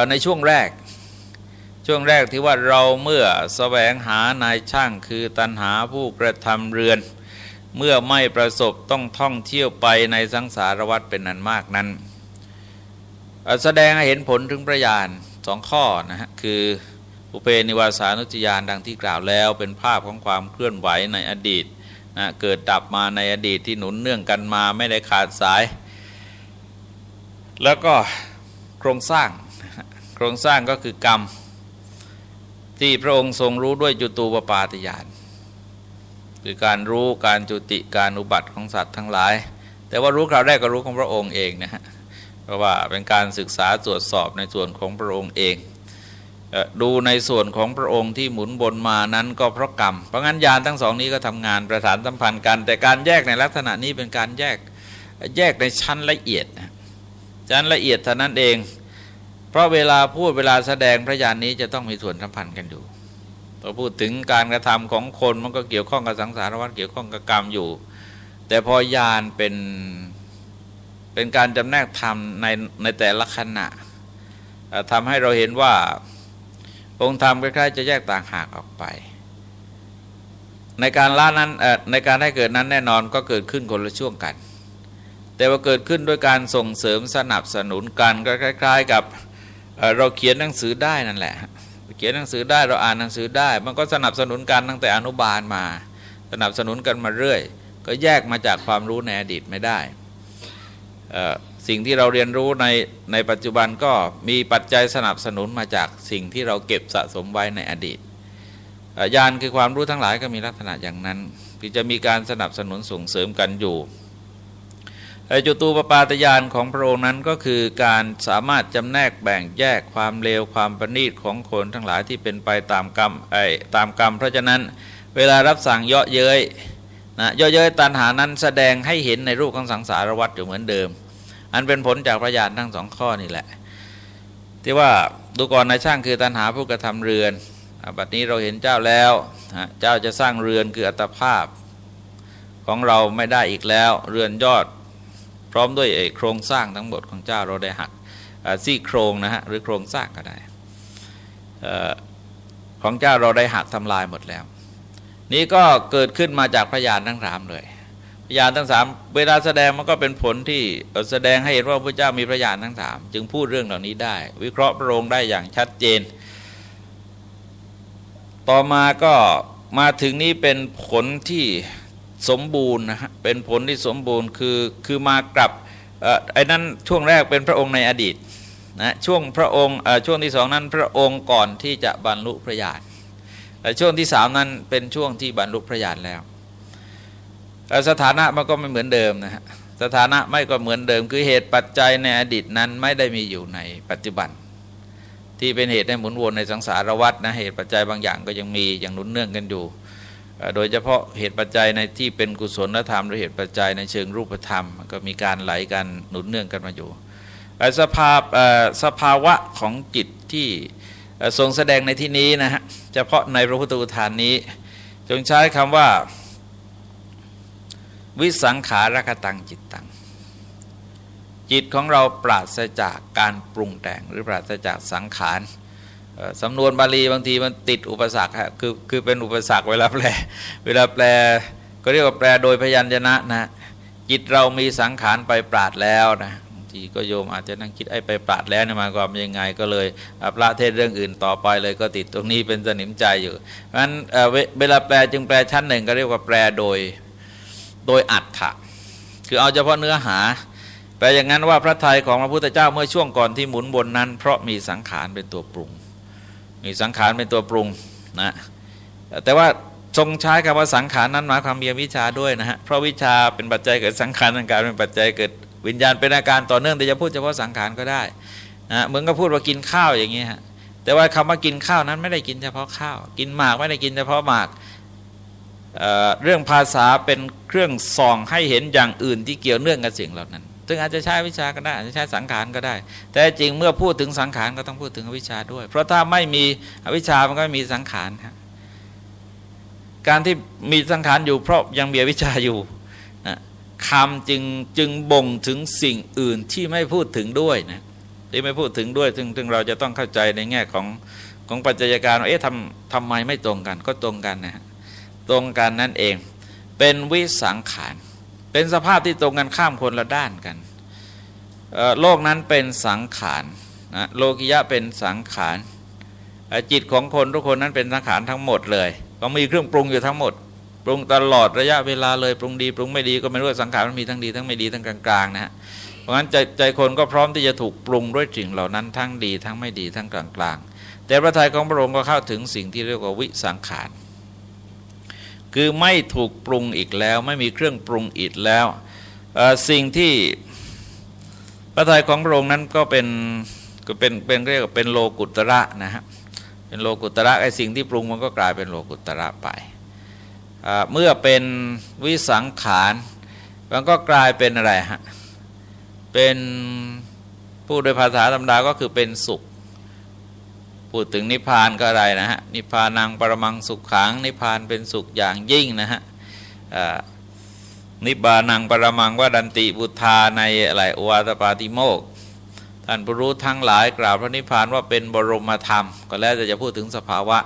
ในช่วงแรกช่วงแรกที่ว่าเราเมื่อสแสวงหานายช่างคือตันหาผู้กระทำเรือน เมื่อไม่ประสบต้องท่องเที่ยวไปในสังสารวัฏเป็นนันมากนั้น แสดงให้เห็นผลถึงประยานสองข้อนะฮะคืออุเปนิวาสานุจยานดังที่กล่าวแล้ว เป็นภาพของความเคลื่อนไหวในอดีตนะเกิดดับมาในอดีตที่หนุนเนื่องกันมาไม่ได้ขาดสาย แล้วก็โครงสร้างโครงสร้างก็คือกรรม ที่พระองค์ทรงรู้ด้วยจุตูปปาตยานคือการรู้การจุติการอุบัติของสัตว์ทั้งหลาย แต่ว่ารู้คราวแรกก็รู้ของพระองค์เองนะฮะ ราะว่าเป็นการศึกษาตรวจสอบในส่วนของพระองค์เอง ดูในส่วนของพระองค์ที่หมุนบนมานั้นก็เพราะกรรม เพราะงั้นยานทั้งสองนี้ก็ทำงานประสานสัมพันธ์กัน แต่การแยกในลักษณะนี้เป็นการแยกแยกในชั้นละเอียดชั้นละเอียดเท่านั้นเอง เพราะเวลาพูดเวลาแสดงพระยานนี้จะต้องมีส่วนสัมพันธ์กันอยู่พอพูดถึงการกระทำของคนมันก็เกี่ยวข้องกับสังสารวัฏเกี่ยวข้องกับกรรมอยู่ แต่พอยานเป็น เป็นการจำแนกธรรมในในแต่ละขณะทำให้เราเห็นว่าองค์ธรรมคล้ายๆจะแยกต่างหากออกไป ในการละนั้นในการให้เกิดนั้นแน่นอนก็เกิดขึ้นคนละช่วงกัน แต่ว่าเกิดขึ้นด้วยการส่งเสริมสนับสนุนกันก็คล้าย ๆ กับเราเขียนหนังสือได้นั่นแหละเขียนหนังสือได้เราอ่านหนังสือได้ มันก็สนับสนุนกันตั้งแต่อนุบาลมา สนับสนุนกันมาเรื่อย ก็แยกมาจากความรู้ในอดีตไม่ได้ สิ่งที่เราเรียนรู้ในในปัจจุบันก็มีปัจจัยสนับสนุนมาจากสิ่งที่เราเก็บสะสมไว้ในอดีตญาณคือความรู้ทั้งหลายก็มีลักษณะอย่างนั้นที่จะมีการสนับสนุนส่งเสริมกันอยู่จุตูปปาตยานของพระองค์นั้นก็คือการสามารถจำแนกแบ่งแยกความเลวความประณีตของคนทั้งหลายที่เป็นไปตามกรรมไอ้ตามกรรม เพราะฉะนั้นเวลารับสั่งเยาะเย้ย นะยาะเย้ยตันหานั้นแสดงให้เห็นในรูปของสังสารวัฏอยู่เหมือนเดิม อันเป็นผลจากพระญาณทั้งสองข้อนี่แหละ ที่ว่าดูก่อนนายช่างคือตันหาผู้กระทำเรือนบัดนี้เราเห็นเจ้าแล้วเจ้าจะสร้างเรือนคืออัตภาพของเราไม่ได้อีกแล้ว เรือนยอดพร้อมด้วยโครงสร้างทั้งหมดของเจ้าเราได้หักซี่โครงนะฮะหรือโครงสร้างก็ได้ของเจ้าเราได้หักทำลายหมดแล้ว นี่ก็เกิดขึ้นมาจากพยานทั้งสามเลยพยานทั้งสามเวลาแสดงมันก็เป็นผลที่แสดงให้เห็นว่าพระเจ้ามีพระญาณทั้งสามจึงพูดเรื่องเหล่านี้ได้ วิเคราะห์พระองค์ได้อย่างชัดเจน ต่อมาก็มาถึงนี้เป็นผลที่สมบูรณ์นะฮะเป็นผลที่สมบูรณ์คือคือมากลับไอ้นั้นช่วงแรกเป็นพระองค์ในอดีตนะช่วงพระองค์ช่วงที่สองนั้นพระองค์ก่อนที่จะบรรลุพระญาณ ช่วงที่สามนั้นเป็นช่วงที่บรรลุพระญาณแล้วสถานะมันก็ไม่เหมือนเดิมนะฮะสถานะไม่ก็เหมือนเดิม คือเหตุปัจจัยในอดีตนั้นไม่ได้มีอยู่ในปัจจุบัน ที่เป็นเหตุให้หมุนวนในสังสารวัฏนะเหตุปัจจัยบางอย่างก็ยังมีอย่างนุนเนื่องกันอยู่ โดยเฉพาะเหตุปัจจัยในที่เป็นกุศลธรรมหรือเหตุปัจจัยในเชิงรูปธรรม ก็มีการไหลกันหนุนเนื่องกันมาอยู่สภาพสภาวะของจิตที่ทรงแสดงในที่นี้นะฮะ เฉพาะในพระพุทธอุทานนี้ จงใช้คำว่า วิสังขารคตังจิตตัง จิตของเราปราศจากการปรุงแต่งหรือปราศจากสังขารสำนวนบาลีบางทีมันติดอุปสรรคคือคือเป็นอุปสรรคเวลาแปล เวลาแปลก็เรียกว่าแปลโดยพยัญชนะนะ จิตเรามีสังขารไปปราดแล้วนะ ทีก็โยมอาจจะนั่งคิดไอ้ไปปราดแล้วเนี่ยมาความยังไงก็เลยพระเทศเรื่องอื่นต่อไปเลยก็ติดตรงนี้เป็นสนิมใจอยู่เพราะฉะนั้นเวลาแปลจึงแปลชั้นหนึ่งก็เรียกว่าแปลโดยโดยอัฏฐะคือเอาเฉพาะเนื้อหาแปลอย่างนั้นว่าพระทัยของพระพุทธเจ้าเมื่อช่วงก่อนที่หมุนบนนั้น เพราะมีสังขารเป็นตัวปรุง มีสังขารเป็นตัวปรุงนะแต่ว่าทรงใช้คำว่าสังขารนั้นหมายความมีวิชาด้วยนะฮะเพราะวิชาเป็นปัจจัยเกิดสังขารสังขารเป็นปัจจัยเกิด วิญญาณเป็นอาการต่อเนื่องแต่จะพูดเฉพาะสังขารก็ได้นะเหมือนกับพูดว่ากินข้าวอย่างนี้ฮะแต่ว่าคำว่ากินข้าวนั้นไม่ได้กินเฉพาะข้าว กินหมากไม่ได้กินเฉพาะหมากเเรื่องภาษาเป็นเครื่องส่องให้เห็นอย่างอื่นที่เกี่ยวเนื่องกับสิ่งเหล่านั้น ซึ่งอาจจะใช้วิชาก็ได้อาจจะใช้สังขารก็ได้ แต่จริงเมื่อพูดถึงสังขารก็ต้องพูดถึงวิชาด้วย เพราะถ้าไม่มีวิชามันก็ไม่มีสังขารครับการที่มีสังขารอยู่เพราะยังมีวิชาอยู่ คำจึงจึงบ่งถึงสิ่งอื่นที่ไม่พูดถึงด้วยนะที่ไม่พูดถึงด้วยซึ่งซึ่งเราจะต้องเข้าใจในแง่ของของปัจจัยการเอ๊ะทำทำไมไม่ตรงกันก็ตรงกันนะฮะตรงกันนั่นเอง เป็นวิสังขาร เป็นสภาพที่ตรงกันข้ามคนละด้านกัน โลกนั้นเป็นสังขารนะโลกิยะเป็นสังขารจิตของคนทุกคนนั้นเป็นสังขารทั้งหมดเลย ก็มีเครื่องปรุงอยู่ทั้งหมด ปรุงตลอดระยะเวลาเลยปรุงดีปรุงไม่ดีก็ไม่รู้สังขารมันมีทั้งดีทั้งไม่ดีทั้งกลางๆนะฮะเพราะฉะนั้นใจใจคนก็พร้อมที่จะถูกปรุงด้วยสิ่งเหล่านั้นทั้งดีทั้งไม่ดีทั้งกลางๆ แต่พระทัยของพระองค์ก็เข้าถึงสิ่งที่เรียกว่าวิสังขารคือไม่ถูกปรุงอีกแล้ว ไม่มีเครื่องปรุงอีกแล้วสิ่งที่พระทัยของพระองค์นั้นก็เป็นก็เป็นเป็นเรียกว่าเป็นโลกุตระนะฮะเป็นโลกุตระไอ้สิ่งที่ปรุงมันก็กลายเป็นโลกุตระไป เมื่อเป็นวิสังขารมันก็กลายเป็นอะไรฮะเป็นพูดโดยภาษาธรรมดาก็คือเป็นสุข พูดถึงนิพพานก็อะไรนะฮะนิพพานังปรมังสุขขัง นิพพานเป็นสุขอย่างยิ่งนะฮะนิบานังปรมังว่าดันติบุทาในอะไรอวาตปาติโมกท่านผู้รู้ทั้งหลายกล่าวพระนิพพานว่าเป็นบรมธรรม ก็แล้วแต่จะพูดถึงสภาวะ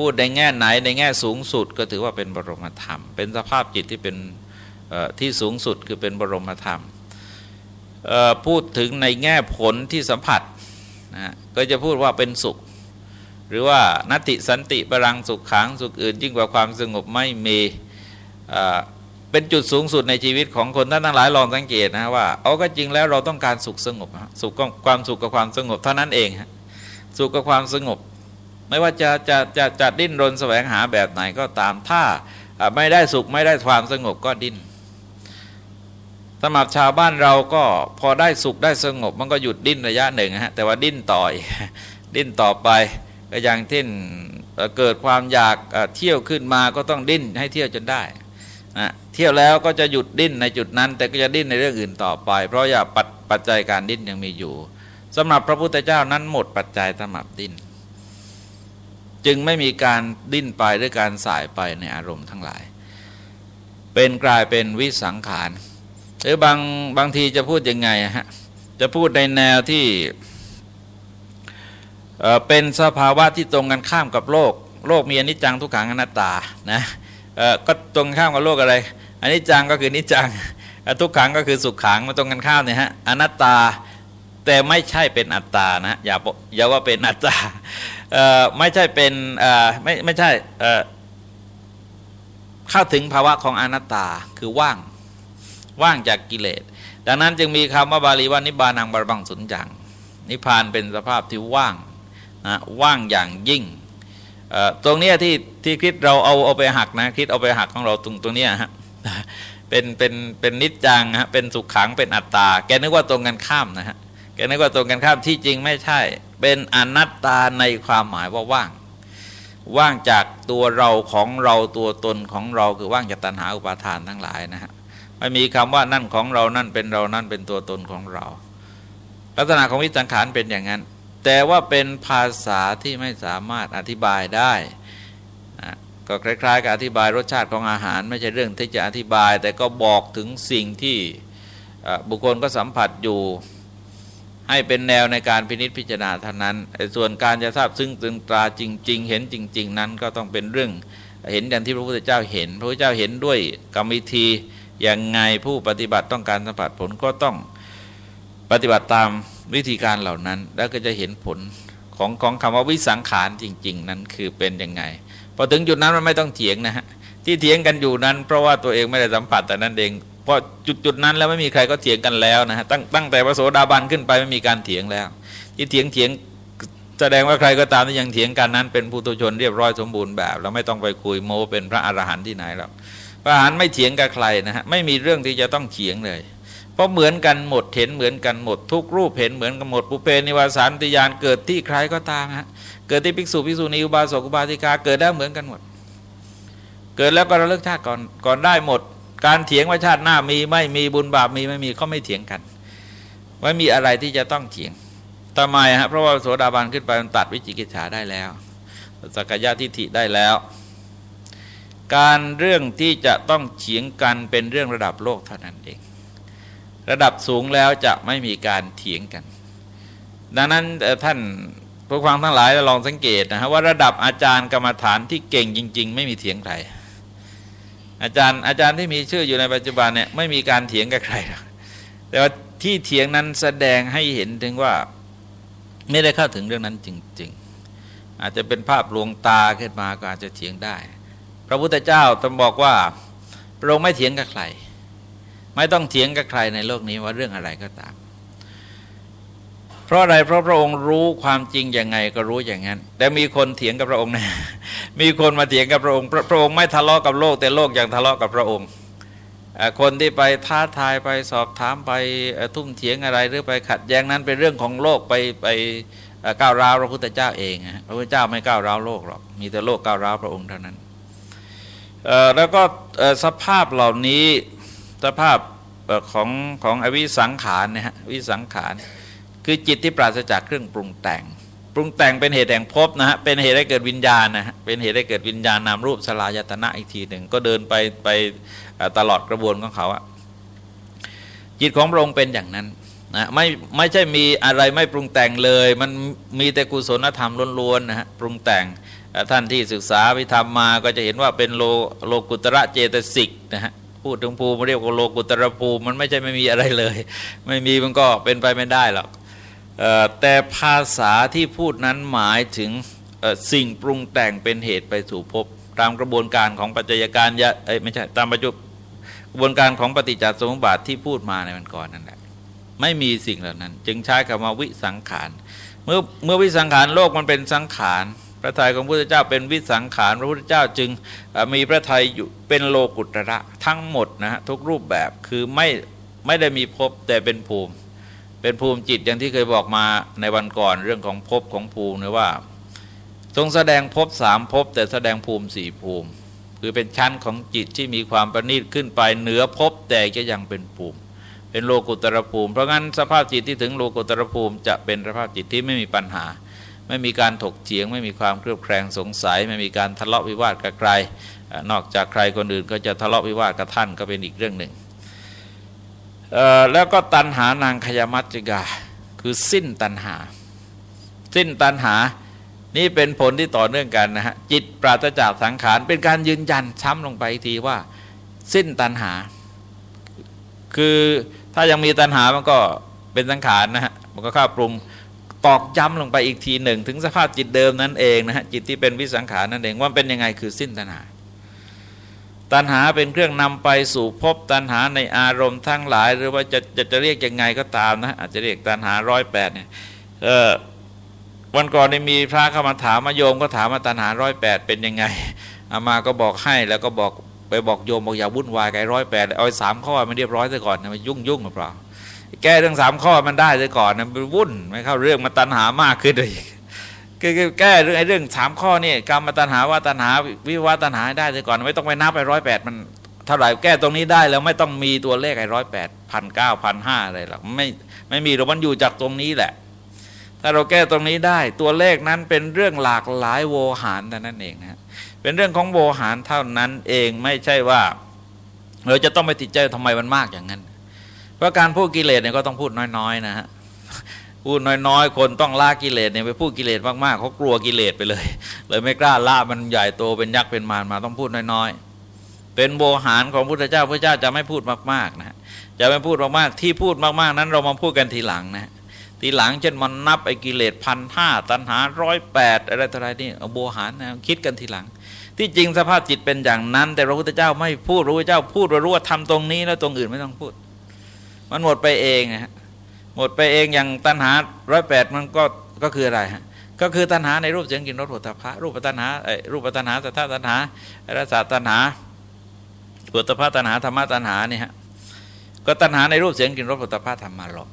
พูดในแง่ไหนในแง่สูงสุดก็ถือว่าเป็นบรมธรรม เป็นสภาพจิตที่เป็นที่สูงสุดคือเป็นบรมธรรม พูดถึงในแง่ผลที่สัมผัสนะก็จะพูดว่าเป็นสุข หรือว่านัตติสันติบรังสุขขังสุขอื่น ยิ่งกว่าความสงบไม่มีเป็นจุดสูงสุดในชีวิตของคนท่านทั้งหลายลองสังเกตนะว่าเอาก็จริงแล้วเราต้องการสุขสงบสุขความสุขกับความสงบเท่านั้นเองสุขกับความสงบ ไม่ว่าจะจะจะจะดิ้นรนแสวงหาแบบไหนก็ตามถ้าไม่ได้สุขไม่ได้ความสงบก็ดิ้นสำหรับชาวบ้านเราก็พอได้สุขได้สงบ มันก็หยุดดิ้นระยะหนึ่งฮะแต่ว่าดิ้นต่อยดิ้นต่อไปก็อย่างเช่นเกิดความอยากเที่ยวขึ้นมาก็ต้องดิ้นให้เที่ยวจนได้นะเที่ยวแล้วก็จะหยุดดิ้นในจุดนั้น แต่ก็จะดิ้นในเรื่องอื่นต่อไป เพราะอย่าปัจปจจัยการดิ้นยังมีอยู่สำหรับพระพุทธเจ้านั้นหมดปัจจัยสำหรับดิ้น จึงไม่มีการดิ้นไปด้วยการสายไปในอารมณ์ทั้งหลาย เป็นกลายเป็นวิสังขาร หรือบางบางทีจะพูดยังไงฮะ จะพูดในแนวที่เป็นสภาวะที่ตรงกันข้ามกับโลก โลกมีอนิจจังทุกขังอนัตตา นะก็ตรงข้ามกับโลกอะไรอนนี้จังก็คือนิจัง ทุกขังก็คือสุขขังมาตรงกันข้ามเนี่ยฮะ อนัตตา แต่ไม่ใช่เป็นอัตตานะ อย่าอย่าว่าเป็นอัตตา ไม่ใช่เป็นไม่ไม่ใช่เข้าถึงภาวะของอนัตตาคือว่างว่างจากกิเลส ดังนั้นจึงมีคำว่าบาลีว่านิบานังบารบังสุนจัง นิพานเป็นสภาพที่ว่างนะว่างอย่างยิ่งตรงนี้ที่ที่คิดเราเอาเอาไปหักนะคิดเอาไปหักของเราตรงตรงนี้ฮะเป็นเป็นเป็นนิจจังฮะเป็นสุขขังเป็นอัตตา แกนึกว่าตรงกันข้ามนะฮะแกนึกว่าตรงกันข้ามที่จริงไม่ใช่ เป็นอนัตตาในความหมายว่าว่าง ว่างจากตัวเราของเราตัวตนของเราคือว่างจากตัณหาอุปาทานทั้งหลายนะฮะไม่มีคำว่านั่นของเรานั่นเป็นเรานั่นเป็นตัวตนของเรา ลักษณะของวิสังขารเป็นอย่างนั้น แต่ว่าเป็นภาษาที่ไม่สามารถอธิบายได้ก็คล้ายๆกับอธิบายรสชาติของอาหาร ไม่ใช่เรื่องที่จะอธิบาย แต่ก็บอกถึงสิ่งที่บุคคลก็สัมผัสอยู่ ให้เป็นแนวในการพินิจพิจารณาเท่านั้น ส่วนการจะทราบซึ่งตึงตราจริง ๆ เห็นจริง ๆ นั้นก็ต้องเป็นเรื่องเห็นอย่างที่พระพุทธเจ้าเห็น พระพุทธเจ้าเห็นด้วยกรรมวิธีอย่างไงผู้ปฏิบัติต้องการสัมผัสผลก็ต้องปฏิบัติตามวิธีการเหล่านั้น แล้วก็จะเห็นผลของของคำว่าวิสังขารจริง ๆ นั้นคือเป็นยังไงพอถึงจุดนั้นมันไม่ต้องเถียงนะฮะที่เถียงกันอยู่นั้น เพราะว่าตัวเองไม่ได้สัมผัสแต่นั้นเอง อจุดจุดนั้นแล้วไม่มีใครก็เถียงกันแล้วนะฮะตั้งตั้งแต่พระโสดาบันขึ้นไปไม่มีการเถียงแล้ว ที่เถียงเถียงแสดงว่าใครก็ตามที่ยังเถียงกันนั้น เป็นผู้ตุชนเรียบร้อยสมบูรณ์แบบเราไม่ต้องไปคุยโมเป็นพระอรหันต์ที่ไหนหรอกพระอรหันต์ไม่เถียงกับใครนะฮะไม่มีเรื่องที่จะต้องเถียงเลยเพราะเหมือนกันหมดเห็นเหมือนกันหมดทุกรูปเห็นเหมือนกันหมดปุเพนิวาสานติยานเกิดที่ใครก็ตามฮะเกิดที่ภิกษุภิกษุณีอุบาสกอุบาสิกาเกิดได้เหมือนกันหมด เกิดแล้วก็ระลึกชาติก่อนก่อนได้หมด การเถียงว่าชาติหน้ามีไม่มีบุญบาปมีไม่มีเขาไม่เถียงกันไม่มีอะไรที่จะต้องเถียงทำไมฮะเพราะว่าโสดาบันขึ้นไปมันตัดวิจิกิจฉาได้แล้วสักยะทิฏฐิได้แล้ว การเรื่องที่จะต้องเฉียงกันเป็นเรื่องระดับโลกเท่านั้นเอง ระดับสูงแล้วจะไม่มีการเถียงกัน ดังนั้นท่านผู้ฟังทั้งหลายลองสังเกตนะฮะว่าระดับอาจารย์กรรมฐานที่เก่งจริง ๆ ไม่มีเถียงใคร อาจารย์อาจารย์ที่มีชื่ออยู่ในปัจจุบันเนี่ยไม่มีการเถียงกับใครหรอกแต่ว่าที่เถียงนั้นแสดงให้เห็นถึงว่าไม่ได้เข้าถึงเรื่องนั้นจริง ๆ อาจจะเป็นภาพลวงตาขึ้นมาก็อาจจะเถียงได้ พระพุทธเจ้าต้องบอกว่าพระองค์ไม่เถียงกับใคร ไม่ต้องเถียงกับใครในโลกนี้ว่าเรื่องอะไรก็ตาม เพราะอะไรเพราะพระองค์รู้ความจริงยังไงก็รู้อย่างนั้น แต่มีคนเถียงกับพระองค์นะมีคนมาเถียงกับพระองค์ พระองค์ไม่ทะเลาะกับโลก แต่โลกยังทะเลาะกับพระองค์คนที่ไปท้าทายไปสอบถามไปทุ่มเถียงอะไรหรือไปขัดแย้งนั้นเป็นเรื่องของโลกไปไปก้าวร้าวพระพุทธเจ้าเองพระพุทธเจ้าไม่ก้าวร้าวโลกหรอกมีแต่โลกก้าวร้าวพระองค์เท่านั้นแล้วก็สภาพเหล่านี้สภาพของของอวิสังขารนะฮะวิสังขาร คือจิตที่ปราศจากเครื่องปรุงแต่ง ปรุงแต่งเป็นเหตุแห่งภพนะฮะเป็นเหตุให้เกิดวิญญาณนะฮะเป็นเหตุให้เกิดวิญญาณนามรูปสลายตนะอีกทีหนึ่งก็เดินไปไปตลอดกระบวนของเขาอะจิตของพระองค์เป็นอย่างนั้นนะไม่ไม่ใช่มีอะไรไม่ปรุงแต่งเลย มันมีแต่กุศลธรรมล้วนๆนะฮะปรุงแต่งท่านที่ศึกษาวิธรรมมาก็จะเห็นว่าเป็นโลโลกุตระเจตสิกนะฮะพูดถึงภูมิเรียกว่าโลกุตระภูมิมันไม่ใช่ไม่มีอะไรเลย ไม่มีมันก็เป็นไปไม่ได้หรอก แต่ภาษาที่พูดนั้นหมายถึงสิ่งปรุงแต่งเป็นเหตุไปสู่ภพตามกระบวนการของปัจจัยการยะไม่ใช่ตามปัจจุกระบวนการของปฏิจจสมุปบาทที่พูดมาในมันก่อนนั่นแหละไม่มีสิ่งเหล่านั้น จึงใช้คำว่าวิสังขารเมื่อเมื่อวิสังขารโลกมันเป็นสังขารพระทัยของพระพุทธเจ้าเป็นวิสังขารพระพุทธเจ้าจึงมีพระทัยอยู่เป็นโลกุตระทั้งหมดนะฮะทุกรูปแบบคือไม่ไม่ได้มีภพแต่เป็นภูมิ เป็นภูมิจิตอย่างที่เคยบอกมาในวันก่อนเรื่องของภพของภูมินะว่า ทรงแสดงภพสามภพแต่แสดงภูมิสี่ภูมิ คือเป็นชั้นของจิตที่มีความประณีตขึ้นไปเหนือภพแต่ก็ยังเป็นภูมิ เป็นโลกุตรภูมิ เพราะงั้นสภาพจิตที่ถึงโลกุตรภูมิ จะเป็นสภาพจิตที่ไม่มีปัญหา ไม่มีการถกเถียง ไม่มีความเครือบแคลงสงสัย ไม่มีการทะเลาะวิวาทกับใครนอกจากใครคนอื่นก็จะทะเลาะวิวาทกับท่านก็เป็นอีกเรื่องหนึ่ง แล้วก็ตันหานางขยมัจจิกาคือสิ้นตันหา สิ้นตันหานี่เป็นผลที่ต่อเนื่องกันนะฮะจิตปราศจากสังขารเป็นการยืนยันช้ำลงไปทีว่า สิ้นตัณหา คือถ้ายังมีตัณหามันก็เป็นสังขารนะฮะมันก็ข้าปรุงตอกย้ำลงไปอีกทีหนึ่ง ถึงสภาพจิตเดิมนั่นเองนะฮะจิตที่เป็นวิสังขารนั่นเองว่าเป็นยังไงคือสิ้นตัณหา ตัณหาเป็นเครื่องนำไปสู่พบตัณหาในอารมณ์ทั้งหลาย หรือว่าจะจะจะเรียกยังไงก็ตามนะอาจจะเรียกตัณหาร้อยแปดเนี่ยเออวันก่อนนี่มีพระเข้ามาถามมาโยมก็ถามมาตัณหาร้อยแปดเป็นยังไงอามาก็บอกให้แล้วก็บอกไปบอกโยมบอกอย่าวุ่นวายกับร้อยแปดเอาสามข้อมันเรียบร้อยซะก่อนนะมันยุ่งยุ่งหรือเปล่าแก้เรื่องสามข้อมันได้ซะก่อนนะมันวุ่นไม่เข้าเรื่องมาตัณหามากขึ้นเลย แก้เรื่องไอ้เรื่องสามข้อนี่กรรมาตัณหาว่าตัณหาวิวัตัณหาได้ซะก่อน ไม่ต้องไปนับไปร้อยแปดมันเท่าไหร่แก้ตรงนี้ได้แล้วไม่ต้องมีตัวเลขไอ้ร้อยแปดพันเก้าพันห้าอะไรหรอกไม่ไม่มีหรอกมันอยู่จากตรงนี้แหละ ถ้าเราแก้ตรงนี้ได้ ตัวเลขนั้นเป็นเรื่องหลากหลายโวหารแต่นั้นเองนะเป็นเรื่องของโวหารเท่านั้นเองไม่ใช่ว่าเราจะต้องไปติดใจทำไมมันมากอย่างนั้น เพราะการพูดกิเลสเนี่ยก็ต้องพูดน้อยๆนะฮะ พูดน้อยๆ คนต้องละกิเลสเนี่ยไปพูดกิเลสมากๆเขากลัวกิเลสไปเลย เลยไม่กล้าละมันใหญ่โตเป็นยักษ์เป็นมารมาต้องพูดน้อยๆ เป็นโวหารของพุทธเจ้าพระเจ้าจะไม่พูดมากๆนะจะไม่พูดมากๆที่พูดมากๆนั้นเรามาพูดกันทีหลังนะทีหลังเช่นมันนับไอ้กิเลสพันห้าตันหาร้อยแปดอะไรต่ออะไรนี่โบหารนะคิดกันทีหลัง ที่จริงสภาพจิตเป็นอย่างนั้น แต่พระพุทธเจ้าไม่พูดพระพุทธเจ้าพูดรู้ว่าทำตรงนี้แล้วตรงอื่นไม่ต้องพูด มันหมดไปเองนะฮะ หมดไปเองอย่างตัณหาร้อยแปดมันก็ก็คืออะไรฮะก็คือตัณหาในรูปเสียงกินรสผลิตภัณฑ์รูปตัณหารูปตัณหาสัทธาตัณหารสตัณหาผลิตภัณฑ์ตัณหาธรรมะตัณหาเนี่ยฮะก็ตัณหาในรูปเสียงกินรสผลิตภัณฑ์ธรรมารม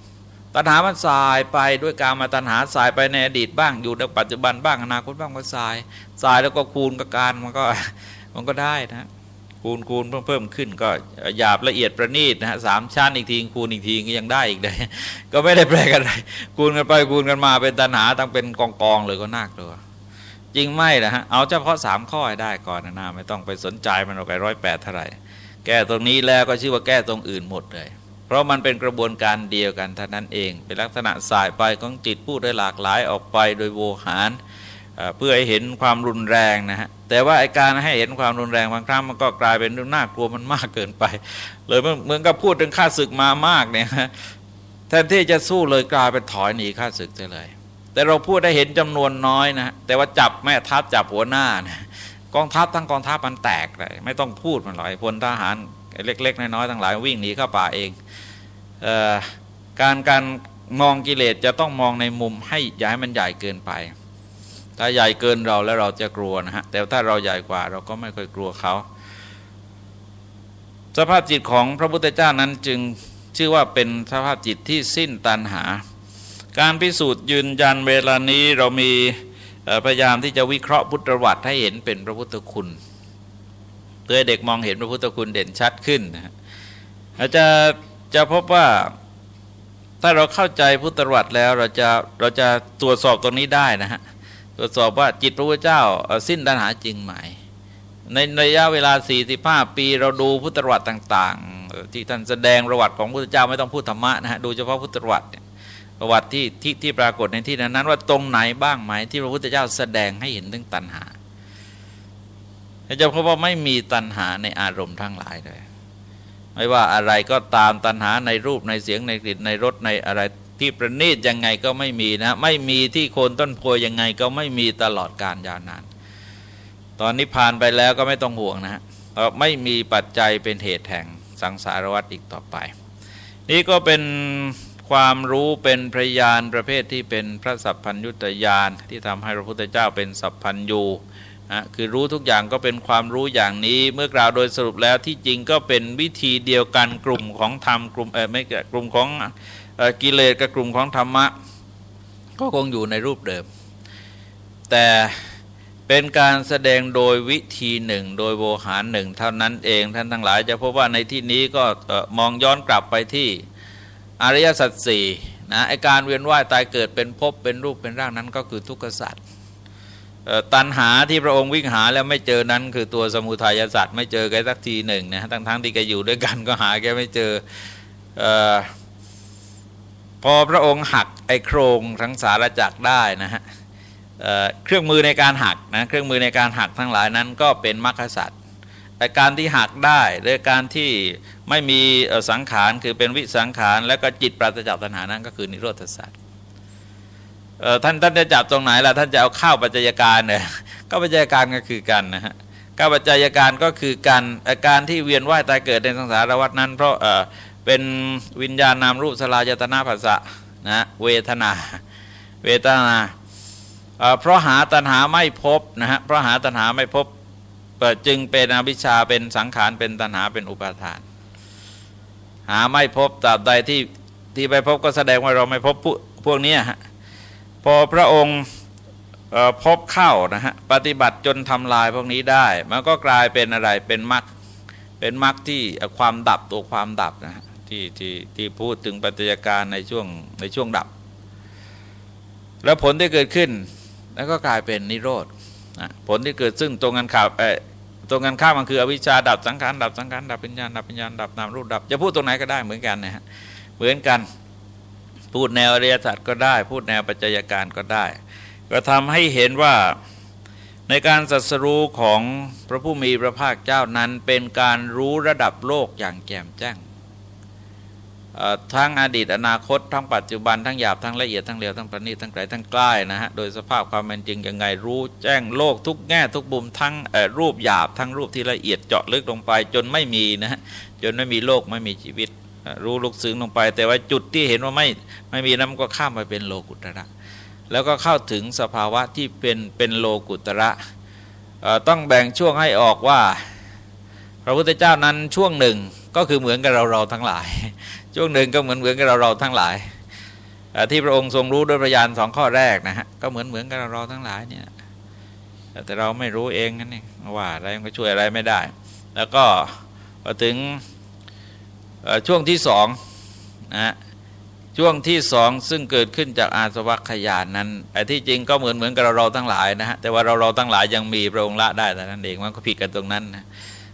ตัณหามันสายไปด้วยการมาตัณหาสายไปในอดีตบ้างอยู่ในปัจจุบันบ้างอนาคตบ้างก็สายสายแล้วก็คูณกับการมันก็มันก็ได้นะ คูณคูณเพิ่มเพิ่มขึ้นก็หยาบละเอียดประณีตนะฮะสามชั้นอีกทีคูณอีกทีก็ยังได้อีกเลยก็ไม่ได้แปลกันไรคูณกันไปคูณกันมาเป็นตัณหาตั้งเป็นกองกองเลยก็น่ากลัวจริงไม่นะฮะเอาเฉพาะสามข้อให้ได้ก่อนนะไม่ต้องไปสนใจมันเอาไปร้อยแปดเท่าไหร่ แก้ตรงนี้แล้วก็ชื่อว่าแก้ตรงอื่นหมดเลย เพราะมันเป็นกระบวนการเดียวกันเท่านั้นเอง เป็นลักษณะสายไปของจิตพูดได้หลากหลายออกไปโดยโวหารเพื่อให้เห็นความรุนแรงนะฮะ แต่ว่าไอการให้เห็นความรุนแรงบางครั้งมันก็กลายเป็นเรื่องน่ากลัวมันมากเกินไป เลยเหมือนกับพูดถึงข้าศึกมามากเนี่ยแทนที่จะสู้เลยกลายเป็นถอยหนีข้าศึกไปเลย แต่เราพูดได้เห็นจำนวนน้อยนะแต่ว่าจับแม่ทัพจับหัวหน้านะกองทัพทั้งกองทัพมันแตกเลยไม่ต้องพูดมันหรอกพลทหารเล็ก ๆ น้อยๆทั้งหลายวิ่งหนีเข้าป่าเองการการมองกิเลสจะต้องมองในมุมให้ย้ายมันใหญ่เกินไป ถ้าใหญ่เกินเราแล้วเราจะกลัวนะฮะแต่ถ้าเราใหญ่กว่าเราก็ไม่ค่อยกลัวเขาสภาพจิตของพระพุทธเจ้านั้นจึงชื่อว่าเป็นสภาพจิตที่สิ้นตัณหา การพิสูจน์ยืนยันเวลานี้เรามีพยายามที่จะวิเคราะห์พุทธวัตรให้เห็นเป็นพระพุทธคุณเพื่อเด็กมองเห็นพระพุทธคุณเด่นชัดขึ้นนะอาจจะจะพบว่าถ้าเราเข้าใจพุทธวัตรแล้วเราจะเราจะตรวจสอบตรงนี้ได้นะฮะ ตรวจสอบว่าจิตพระพุทธเจ้าสิ้นตัณหาจริงไหมในระยะเวลา 45 ปีเราดูพุทธวัตรต่าง ๆ ที่ท่านแสดงประวัติของพระพุทธเจ้าไม่ต้องพูดธรรมะนะฮะดูเฉพาะพุทธวัตรประวัติที่ที่ที่ปรากฏในที่นั้นนั้นว่าตรงไหนบ้างไหมที่พระพุทธเจ้าแสดงให้เห็นถึงตัณหาจะพบว่าไม่มีตัณหาในอารมณ์ทั้งหลายเลยไม่ว่าอะไรก็ตามตัณหาในรูปในเสียงในกลิ่นในรสในอะไร ที่ประณีตยังไงก็ไม่มีนะ ไม่มีที่โคนต้นโพยยังไงก็ไม่มีตลอดการยาวนาน ตอนนี้ผ่านไปแล้วก็ไม่ต้องห่วงนะฮะเพราะไม่มีปัจจัยเป็นเหตุแห่งสังสารวัฏอีกต่อไป นี่ก็เป็นความรู้เป็นพระยานประเภทที่เป็นพระสัพพัญยุตยานที่ทำให้พระพุทธเจ้าเป็นสัพพัญยูนะคือรู้ทุกอย่างก็เป็นความรู้อย่างนี้เมื่อกล่าวโดยสรุปแล้วที่จริงก็เป็นวิธีเดียวกันกลุ่มของธรรมกลุ่มเออไม่กลุ่มของ กิเลสกับกลุ่มของธรรมะ ก็คงอยู่ในรูปเดิม แต่เป็นการแสดงโดยวิธีหนึ่ง โดยโวหารหนึ่ง เท่านั้นเองท่านทั้งหลายจะพบว่าในที่นี้ก็มองย้อนกลับไปที่อริยสัจสี่นะไอการเวียนว่ายตายเกิดเป็นภพเป็นรูปเป็นร่างนั้นก็คือทุกขสัจตันหาที่พระองค์วิ่งหาแล้วไม่เจอนั้น คือตัวสมุทัยสัตว์ไม่เจอแกสักทีหนึ่งนะทั้งทั้งที่แกอยู่ด้วยกันก็หาแกไม่เจออ พอพระองค์หักไอโครงทั้งสารจักรได้นะฮะเครื่องมือในการหักนะเครื่องมือในการหักทั้งหลายนั้นก็เป็นมรรคสัตว์แต่การที่หักได้โดยการที่ไม่มีสังขารคือเป็นวิสังขาร แล้วก็จิตปราศจากตัณหานั้นก็คือนิโรธสัตว์ท่านท่านจะจับตรงไหนล่ะท่านจะเอาข้าวปัจจัยการเนี่ยก็ปัจจัยการก็คือกันนะฮะข้าวปัจจัยการก็คือการอาการที่เวียนว่ายตายเกิดในสังสารวัฏนั้น เพราะ เป็นวิญญาณนามรูปสลายตนาภาษะนะเวทนา เวทนาเพราะหาตัณหาไม่พบนะฮะเพราะหาตัณหาไม่พบจึงเป็นอวิชชาเป็นสังขารเป็นตัณหาเป็นอุปาทาน หาไม่พบตราบใดที่ที่ไปพบก็แสดงว่าเราไม่พบพวกนี้ฮะพอพระองค์พบเข้านะฮะปฏิบัติจนทำลายพวกนี้ได้ มันก็กลายเป็นอะไรเป็นมรรคเป็นมรรคที่ความดับตัวความดับนะฮะ ที่ที่ที่พูดถึงปัจจัยการในช่วงในช่วงดับ แล้วผลที่เกิดขึ้นแล้วก็กลายเป็นนิโรธผลที่เกิดซึ่งตรงกันข้ามตรงกันข้ามมันคืออวิชชาดับสังขารดับสังขารดับปัญญาดับปัญญาดับนามรูปดับ จะพูดตรงไหนก็ได้เหมือนกันนะฮะเหมือนกันพูดแนวอริยสัจก็ได้ พูดแนวปัจจัยการก็ได้ ก็ทำให้เห็นว่าในการสัสรู้ของพระผู้มีพระภาคเจ้านั้นเป็นการรู้ระดับโลกอย่างแจ่มแจ้ง ทั้งอดีตอนาคตทั้งปัจจุบันทั้งหยาบทั้งละเอียดทั้งเร็วทั้งประณีตทั้งไกลทั้งใกล้นะฮะโดยสภาพความเป็นจริงยังไงรู้แจ้งโลกทุกแง่ทุกบุมทั้งรูปหยาบทั้งรูปที่ละเอียดเจาะลึกลงไปจนไม่มีนะฮะจนไม่มีโลกไม่มีชีวิตรู้ลุกซึ้งลงไป แต่ว่าจุดที่เห็นว่าไม่ไม่มีนั้นก็ข้ามไปเป็นโลกุตระ แล้วก็เข้าถึงสภาวะที่เป็นเป็นโลกุตระต้องแบ่งช่วงให้ออกว่า พระพุทธเจ้านั้นช่วงหนึ่งก็คือเหมือนกับเราเราทั้งหลาย ช่วงหนึ่งก็เหมือนเหมือนกับเราเราทั้งหลายที่พระองค์ทรงรู้ด้วยประยานสองข้อแรกนะฮะก็เหมือนเหมือนกับเราเราทั้งหลายเนี่ยแต่เราไม่รู้เองนั่นเองว่าอะไรก็ช่วยอะไรไม่ได้ แล้วก็พอถึงช่วงที่สองนะช่วงที่สองซึ่งเกิดขึ้นจากอาสวัคยานนั้นไอ้ที่จริงก็เหมือนเหมือนกับเราเราทั้งหลายนะฮะแต่ว่าเราเราทั้งหลายยังมีพระองค์ละได้แต่นั้นเองมันก็ผิดกันตรงนั้นนะ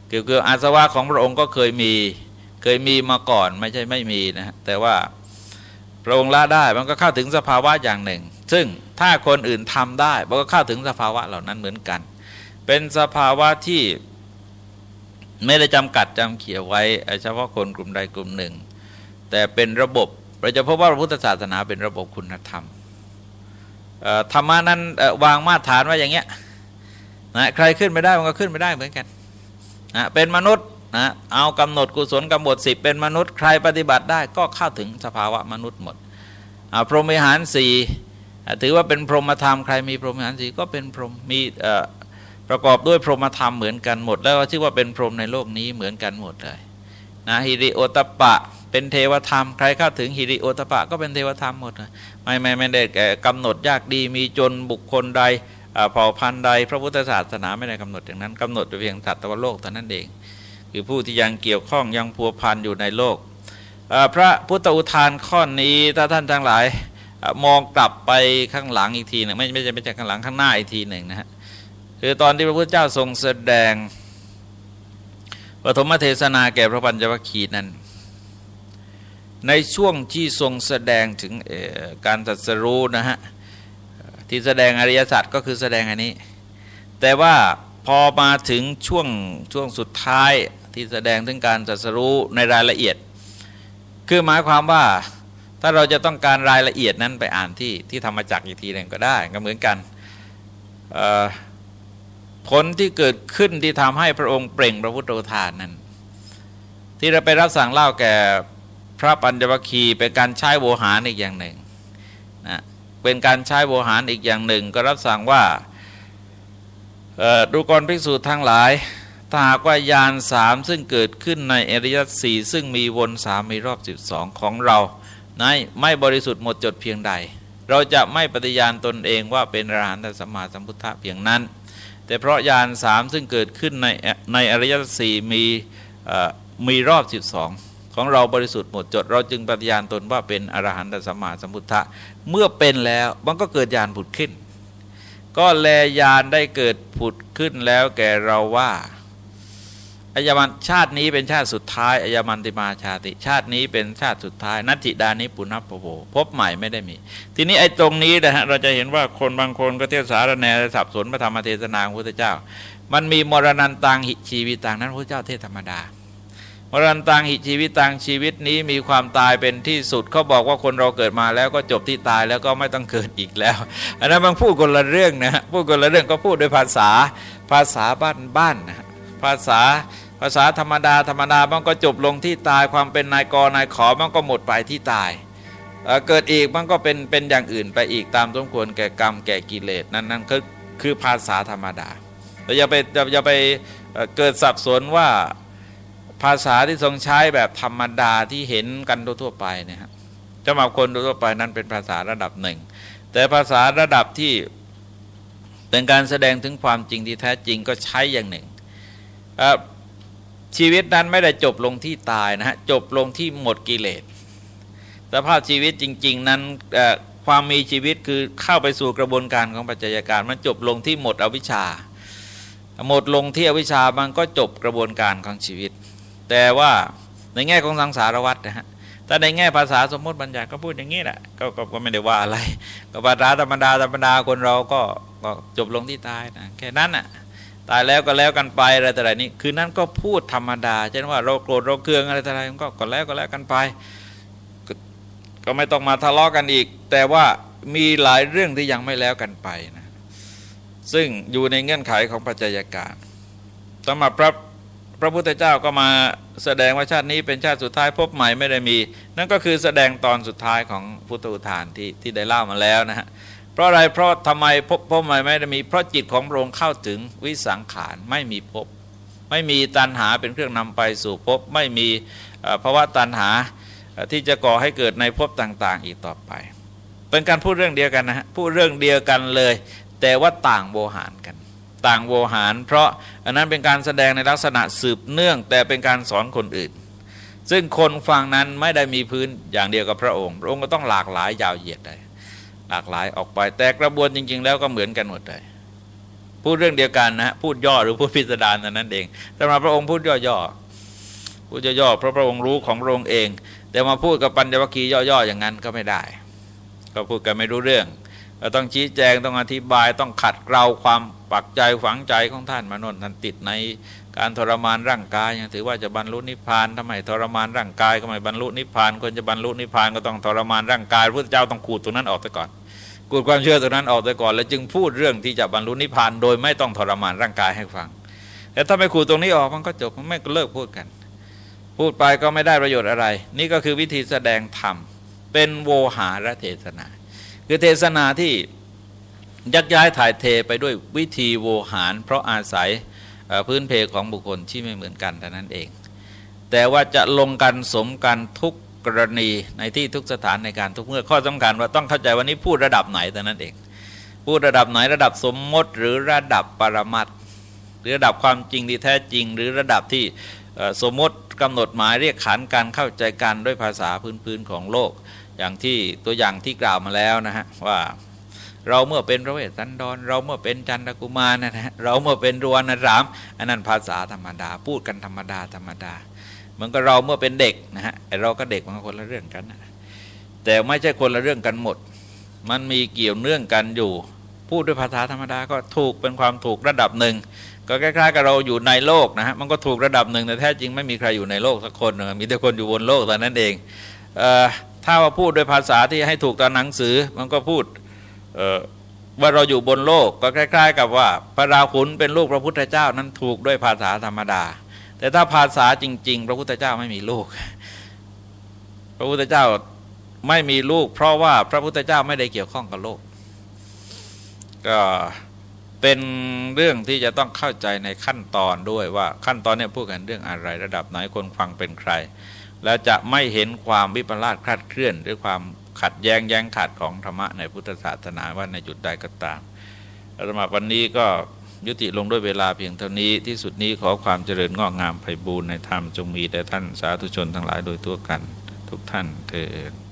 คือคืออาสวะของพระองค์ก็เคยมี เคยมีมาก่อนไม่ใช่ไม่มีนะ แต่ว่าพระองค์ละได้มันก็เข้าถึงสภาวะอย่างหนึ่ง ซึ่งถ้าคนอื่นทำได้มันก็เข้าถึงสภาวะเหล่านั้นเหมือนกัน เป็นสภาวะที่ไม่ได้จำกัดจำเขียวไว้เฉพาะคนกลุ่มใดกลุ่มหนึ่ง แต่เป็นระบบเราจะพบว่าพระพุทธศาสนาเป็นระบบคุณธรรมธรรมานั้นวางมาตรฐานว่าอย่างเงี้ยนะใครขึ้นไม่ได้มันก็ขึ้นไม่ได้เหมือนกันนะเป็นมนุษย์ นะเอากำหนดกุศลกำหนดสิเป็นมนุษย์ใครปฏิบัติได้ก็เข้าถึงสภาวะมนุษย์หมดพรหมิหารสี่ถือว่าเป็นพรหมธรรมใครมีพรหมิหารสี่ก็เป็นพรหมมีประกอบด้วยพรหมธรรมเหมือนกันหมด แล้วชื่อว่าเป็นพรหมในโลกนี้เหมือนกันหมดเลยนะฮิริโอตปะเป็นเทวธรรม ใครเข้าถึงฮิริโอตปะก็เป็นเทวธรรมหมดไม่ไม่ไม่ได้กำหนดยากดีมีจนบุคคลใดเผ่าพันธุ์ใด พระพุทธศาสนาไม่ได้กำหนดอย่างนั้นกำหนดเพียงสัตว์โลกเท่านั้นเอง คือผู้ที่ยังเกี่ยวข้องยังพัวพันอยู่ในโลก พระพุทธอุทานข้อนี้ถ้าท่านทั้งหลายมองกลับไปข้างหลังอีกทีหนึ่งไม่ไม่ใช่ไม่ใช่ข้างหลังข้างหน้าอีกทีหนึ่งนะฮะคือตอนที่พระพุทธเจ้าทรงแสดงปฐมเทศนาแก่พระปัญจวัคคีย์นั้น ในช่วงที่ทรงแสดงถึงการตรัสรู้นะฮะที่แสดงอริยสัจก็คือแสดงอันนี้ แต่ว่าพอมาถึงช่วงช่วงสุดท้าย ที่แสดงถึงการจัดสรู้ในรายละเอียด คือหมายความว่าถ้าเราจะต้องการรายละเอียดนั้นไปอ่านที่ที่ธรรมจักรอีกทีหนึ่งก็ได้ก็เหมือนกันผลที่เกิดขึ้นที่ทำให้พระองค์เปล่งพระพุทธโอทานนั้น ที่เราไปรับสั่งเล่าแก่พระปัญจวัคคีย์เป็นการใช้โวหารอีกอย่างหนึ่งนะเป็นการใช้โวหารอีกอย่างหนึ่ง ก็รับสั่งว่าดูกรภิกษุทั้งหลาย ถ้าหากว่ายานสามซึ่งเกิดขึ้นในอริยสี่ซึ่งมีวนสามมีรอบสิบสองของเราในไม่บริสุทธิ์หมดจดเพียงใด เราจะไม่ปฏิญาณตนเองว่าเป็นอรหันตสัมมาสัมพุทธะเพียงนั้น แต่เพราะยานสามซึ่งเกิดขึ้นในในอริยสี่มีมีรอบสิบสองของเราบริสุทธิ์หมดจด เราจึงปฏิญาณตนว่าเป็นอรหันตสัมมาสัมพุทธะเมื่อเป็นแล้วมันก็เกิดยานผุดขึ้น ก็แลยานได้เกิดผุดขึ้นแล้วแก่เราว่า อายมันชาตินี้เป็นชาติสุดท้ายอายมันติมาชาติ ชาตินี้เป็นชาติสุดท้าย นัตจิดานิปุณพโวพบใหม่ไม่ได้มี ทีนี้ไอ้ตรงนี้นะฮะเราจะเห็นว่าคนบางคนก็เทศสารแนสับสนพระธรรมเทศนาของพระพุทธเจ้า มันมีมรณันตังหิชีวิตต่างนั้นพระเจ้าเทศธรรมดามรณตังหิชีวิตตังชีวิตนี้มีความตายเป็นที่สุดเขาบอกว่าคนเราเกิดมาแล้วก็จบที่ตายแล้วก็ไม่ต้องเกิดอีกแล้วอันนั้นมันพูดคนละเรื่องนะพูดคนละเรื่องก็พูดด้วยภาษาภาษาบ้านบ้านนะภาษา ภาษาธรรมดาธรรมดามันก็จบลงที่ตายความเป็นนายกนายขอมันก็หมดไปที่ตายเกิดอีกมันก็เป็นเป็นอย่างอื่นไปอีกตามสมควรแก่กรรมแก่กิเลสนั่นนั่นคือคือภาษาธรรมดาเราอย่าไปอย่าไปเกิดสับสนว่าภาษาที่ทรงใช้แบบธรรมดาที่เห็นกันทั่วไปเนี่ยครับจะมาคนทั่วไปนั้นเป็นภาษาระดับหนึ่ง แต่ภาษาระดับที่เป็นการแสดงถึงความจริงที่แท้จริงก็ใช้อย่างหนึ่ง ชีวิตนั้นไม่ได้จบลงที่ตายนะฮะจบลงที่หมดกิเลสสภาพชีวิตจริง ๆ นั้นความมีชีวิตคือเข้าไปสู่กระบวนการของปัจจัยการมันจบลงที่หมดอวิชชา หมดลงที่อวิชชามันก็จบกระบวนการของชีวิต แต่ว่าในแง่ของสังสารวัฏนะฮะแต่ในแง่ภาษาสมมติบัญญัติก็พูดอย่างนี้แหละกก็ไม่ได้ว่าอะไรก็ภาษาธรรมดาธรรมดาคนเราก็ก็จบลงที่ตายนะแค่นั้นน่ะ ตายแล้วก็แล้วกันไปอะไรแต่ไรนี้คือนั่นก็พูดธรรมดาเช่นว่าเราโกรธเราเคืองอะไรแต่ไรมันก็ก็แล้วก็แล้วกันไปก็ไม่ต้องมาทะเลาะกันอีก แต่ว่ามีหลายเรื่องที่ยังไม่แล้วกันไปนะซึ่งอยู่ในเงื่อนไขของปัจจัยการสำหรับพระพระพุทธเจ้าก็มาแสดงว่าชาตินี้เป็นชาติสุดท้ายพบใหม่ไม่ได้มี นั่นก็คือแสดงตอนสุดท้ายของพุทธอุทานที่ที่ได้เล่ามาแล้วนะฮะ เพราะอะไรเพราะทำไมพบพบใหม่ไม่ได้มี เพราะจิตของพระองค์เข้าถึงวิสังขารไม่มีพบ ไม่มีตัณหาเป็นเครื่องนำไปสู่พบ ไม่มีภาวะตัณหาที่จะก่อให้เกิดในภพต่าง ๆ อีกต่อไป เป็นการพูดเรื่องเดียวกันนะฮะพูดเรื่องเดียวกันเลย แต่ว่าต่างโวหารกัน ต่างโวหาร เพราะอันนั้นเป็นการแสดงในลักษณะสืบเนื่อง แต่เป็นการสอนคนอื่น ซึ่งคนฟังนั้นไม่ได้มีพื้นอย่างเดียวกับพระองค์ พระองค์ก็ต้องหลากหลายยาวเหยียดได้ หลากหลายออกไป แต่กระบวนจริง ๆ แล้วก็เหมือนกันหมดเลยพูดเรื่องเดียวกันนะ พูดย่อหรือพูดพิสดารนั้นเองแต่มาพระองค์พูดย่อๆพูดย่อๆเพราะพระองค์รู้ของพระองค์เอง แต่มาพูดกับปัญญวคีย่อๆอย่างนั้นก็ไม่ได้ ก็พูดกันไม่รู้เรื่องเราต้องชี้แจงต้องอธิบายต้องขัดเกลาความปักใจฝังใจของท่านมานนท่านติดใน การทรมานร่างกายยังถือว่าจะบรรลุนิพพานทำไมทรมานร่างกายก็ไม่บรรลุนิพพานคนจะบรรลุนิพพานก็ต้องทรมานร่างกายพระเจ้าต้องขูดตรงนั้นออกไปก่อนขูดความเชื่อตรงนั้นออกไปก่อน แล้วจึงพูดเรื่องที่จะบรรลุนิพพานโดยไม่ต้องทรมานร่างกายให้ฟังแต่ถ้าไม่ขูดตรงนี้ออกมันก็จบมันไม่เลิกพูดกัน พูดไปก็ไม่ได้ประโยชน์อะไร นี่ก็คือวิธีแสดงธรรมเป็นโวหารเทศนา คือเทศนาที่ยักย้ายถ่ายเทไปด้วยวิธีโวหาร เพราะอาศัย พื้นเพของบุคคลที่ไม่เหมือนกันแต่นั้นเอง แต่ว่าจะลงกันสมกันทุกกรณีในที่ทุกสถานในการทุกเมื่อข้อสำคัญว่าต้องเข้าใจว่านี้พูดระดับไหนแต่นั้นเอง พูดระดับไหนระดับสมมติหรือระดับปรมัตหรือระดับความจริงที่แท้จริง หรือระดับที่สมมติกำหนดหมายเรียกขันการเข้าใจกันด้วยภาษาพื้นๆของโลก อย่างที่ตัวอย่างที่กล่าวมาแล้วนะฮะว่า เราเมื่อเป็นพระเวสสันดร เราเมื่อเป็นจันทกุมารนะฮะเราเมื่อเป็นรวนรามอันนั้นภาษาธรรมดา พูดกันธรรมดาธรรมดาเหมือนกับเราเมื่อเป็นเด็กนะฮะเราก็เด็กมันคนละเรื่องกันนะแต่ไม่ใช่คนละเรื่องกันหมด มันมีเกี่ยวเนื่องกันอยู่ พูดด้วยภาษาธรรมดาก็ถูกเป็นความถูกระดับหนึ่งก็คล้ายๆกับเราอยู่ในโลกนะฮะมันก็ถูกระดับหนึ่งแต่แท้จริงไม่มีใครอยู่ในโลกสักคนมีแต่คนอยู่บนโลกแต่นั้นเองเอถ้าว่าพูดด้วยภาษาที่ให้ถูกตามหนังสือ มันก็พูด ว่าเราอยู่บนโลกก็คล้าย ๆ กับว่า พระราหุลเป็นลูกพระพุทธเจ้านั้นถูกด้วยภาษาธรรมดา แต่ถ้าภาษาจริง ๆ พระพุทธเจ้าไม่มีลูก พระพุทธเจ้าไม่มีลูก เพราะว่าพระพุทธเจ้าไม่ได้เกี่ยวข้องกับโลก ก็เป็นเรื่องที่จะต้องเข้าใจในขั้นตอนด้วยว่าขั้นตอนเนี้พูดกันเรื่องอะไร ระดับไหนคนฟังเป็นใคร แล้วจะไม่เห็นความวิปลาสคลาดเคลื่อนหรือความ ขัดแย้งแย้งขัดของธรรมะในพุทธศาสนาว่าในจุดใดก็ตามธรรมะวันนี้ก็ยุติลงด้วยเวลาเพียงเท่านี้ที่สุดนี้ขอความเจริญงอกงามไพบูรณ์ในธรรมจงมีแด่ท่านสาธุชนทั้งหลายโดยทั่วกัน ทุกท่านเถิด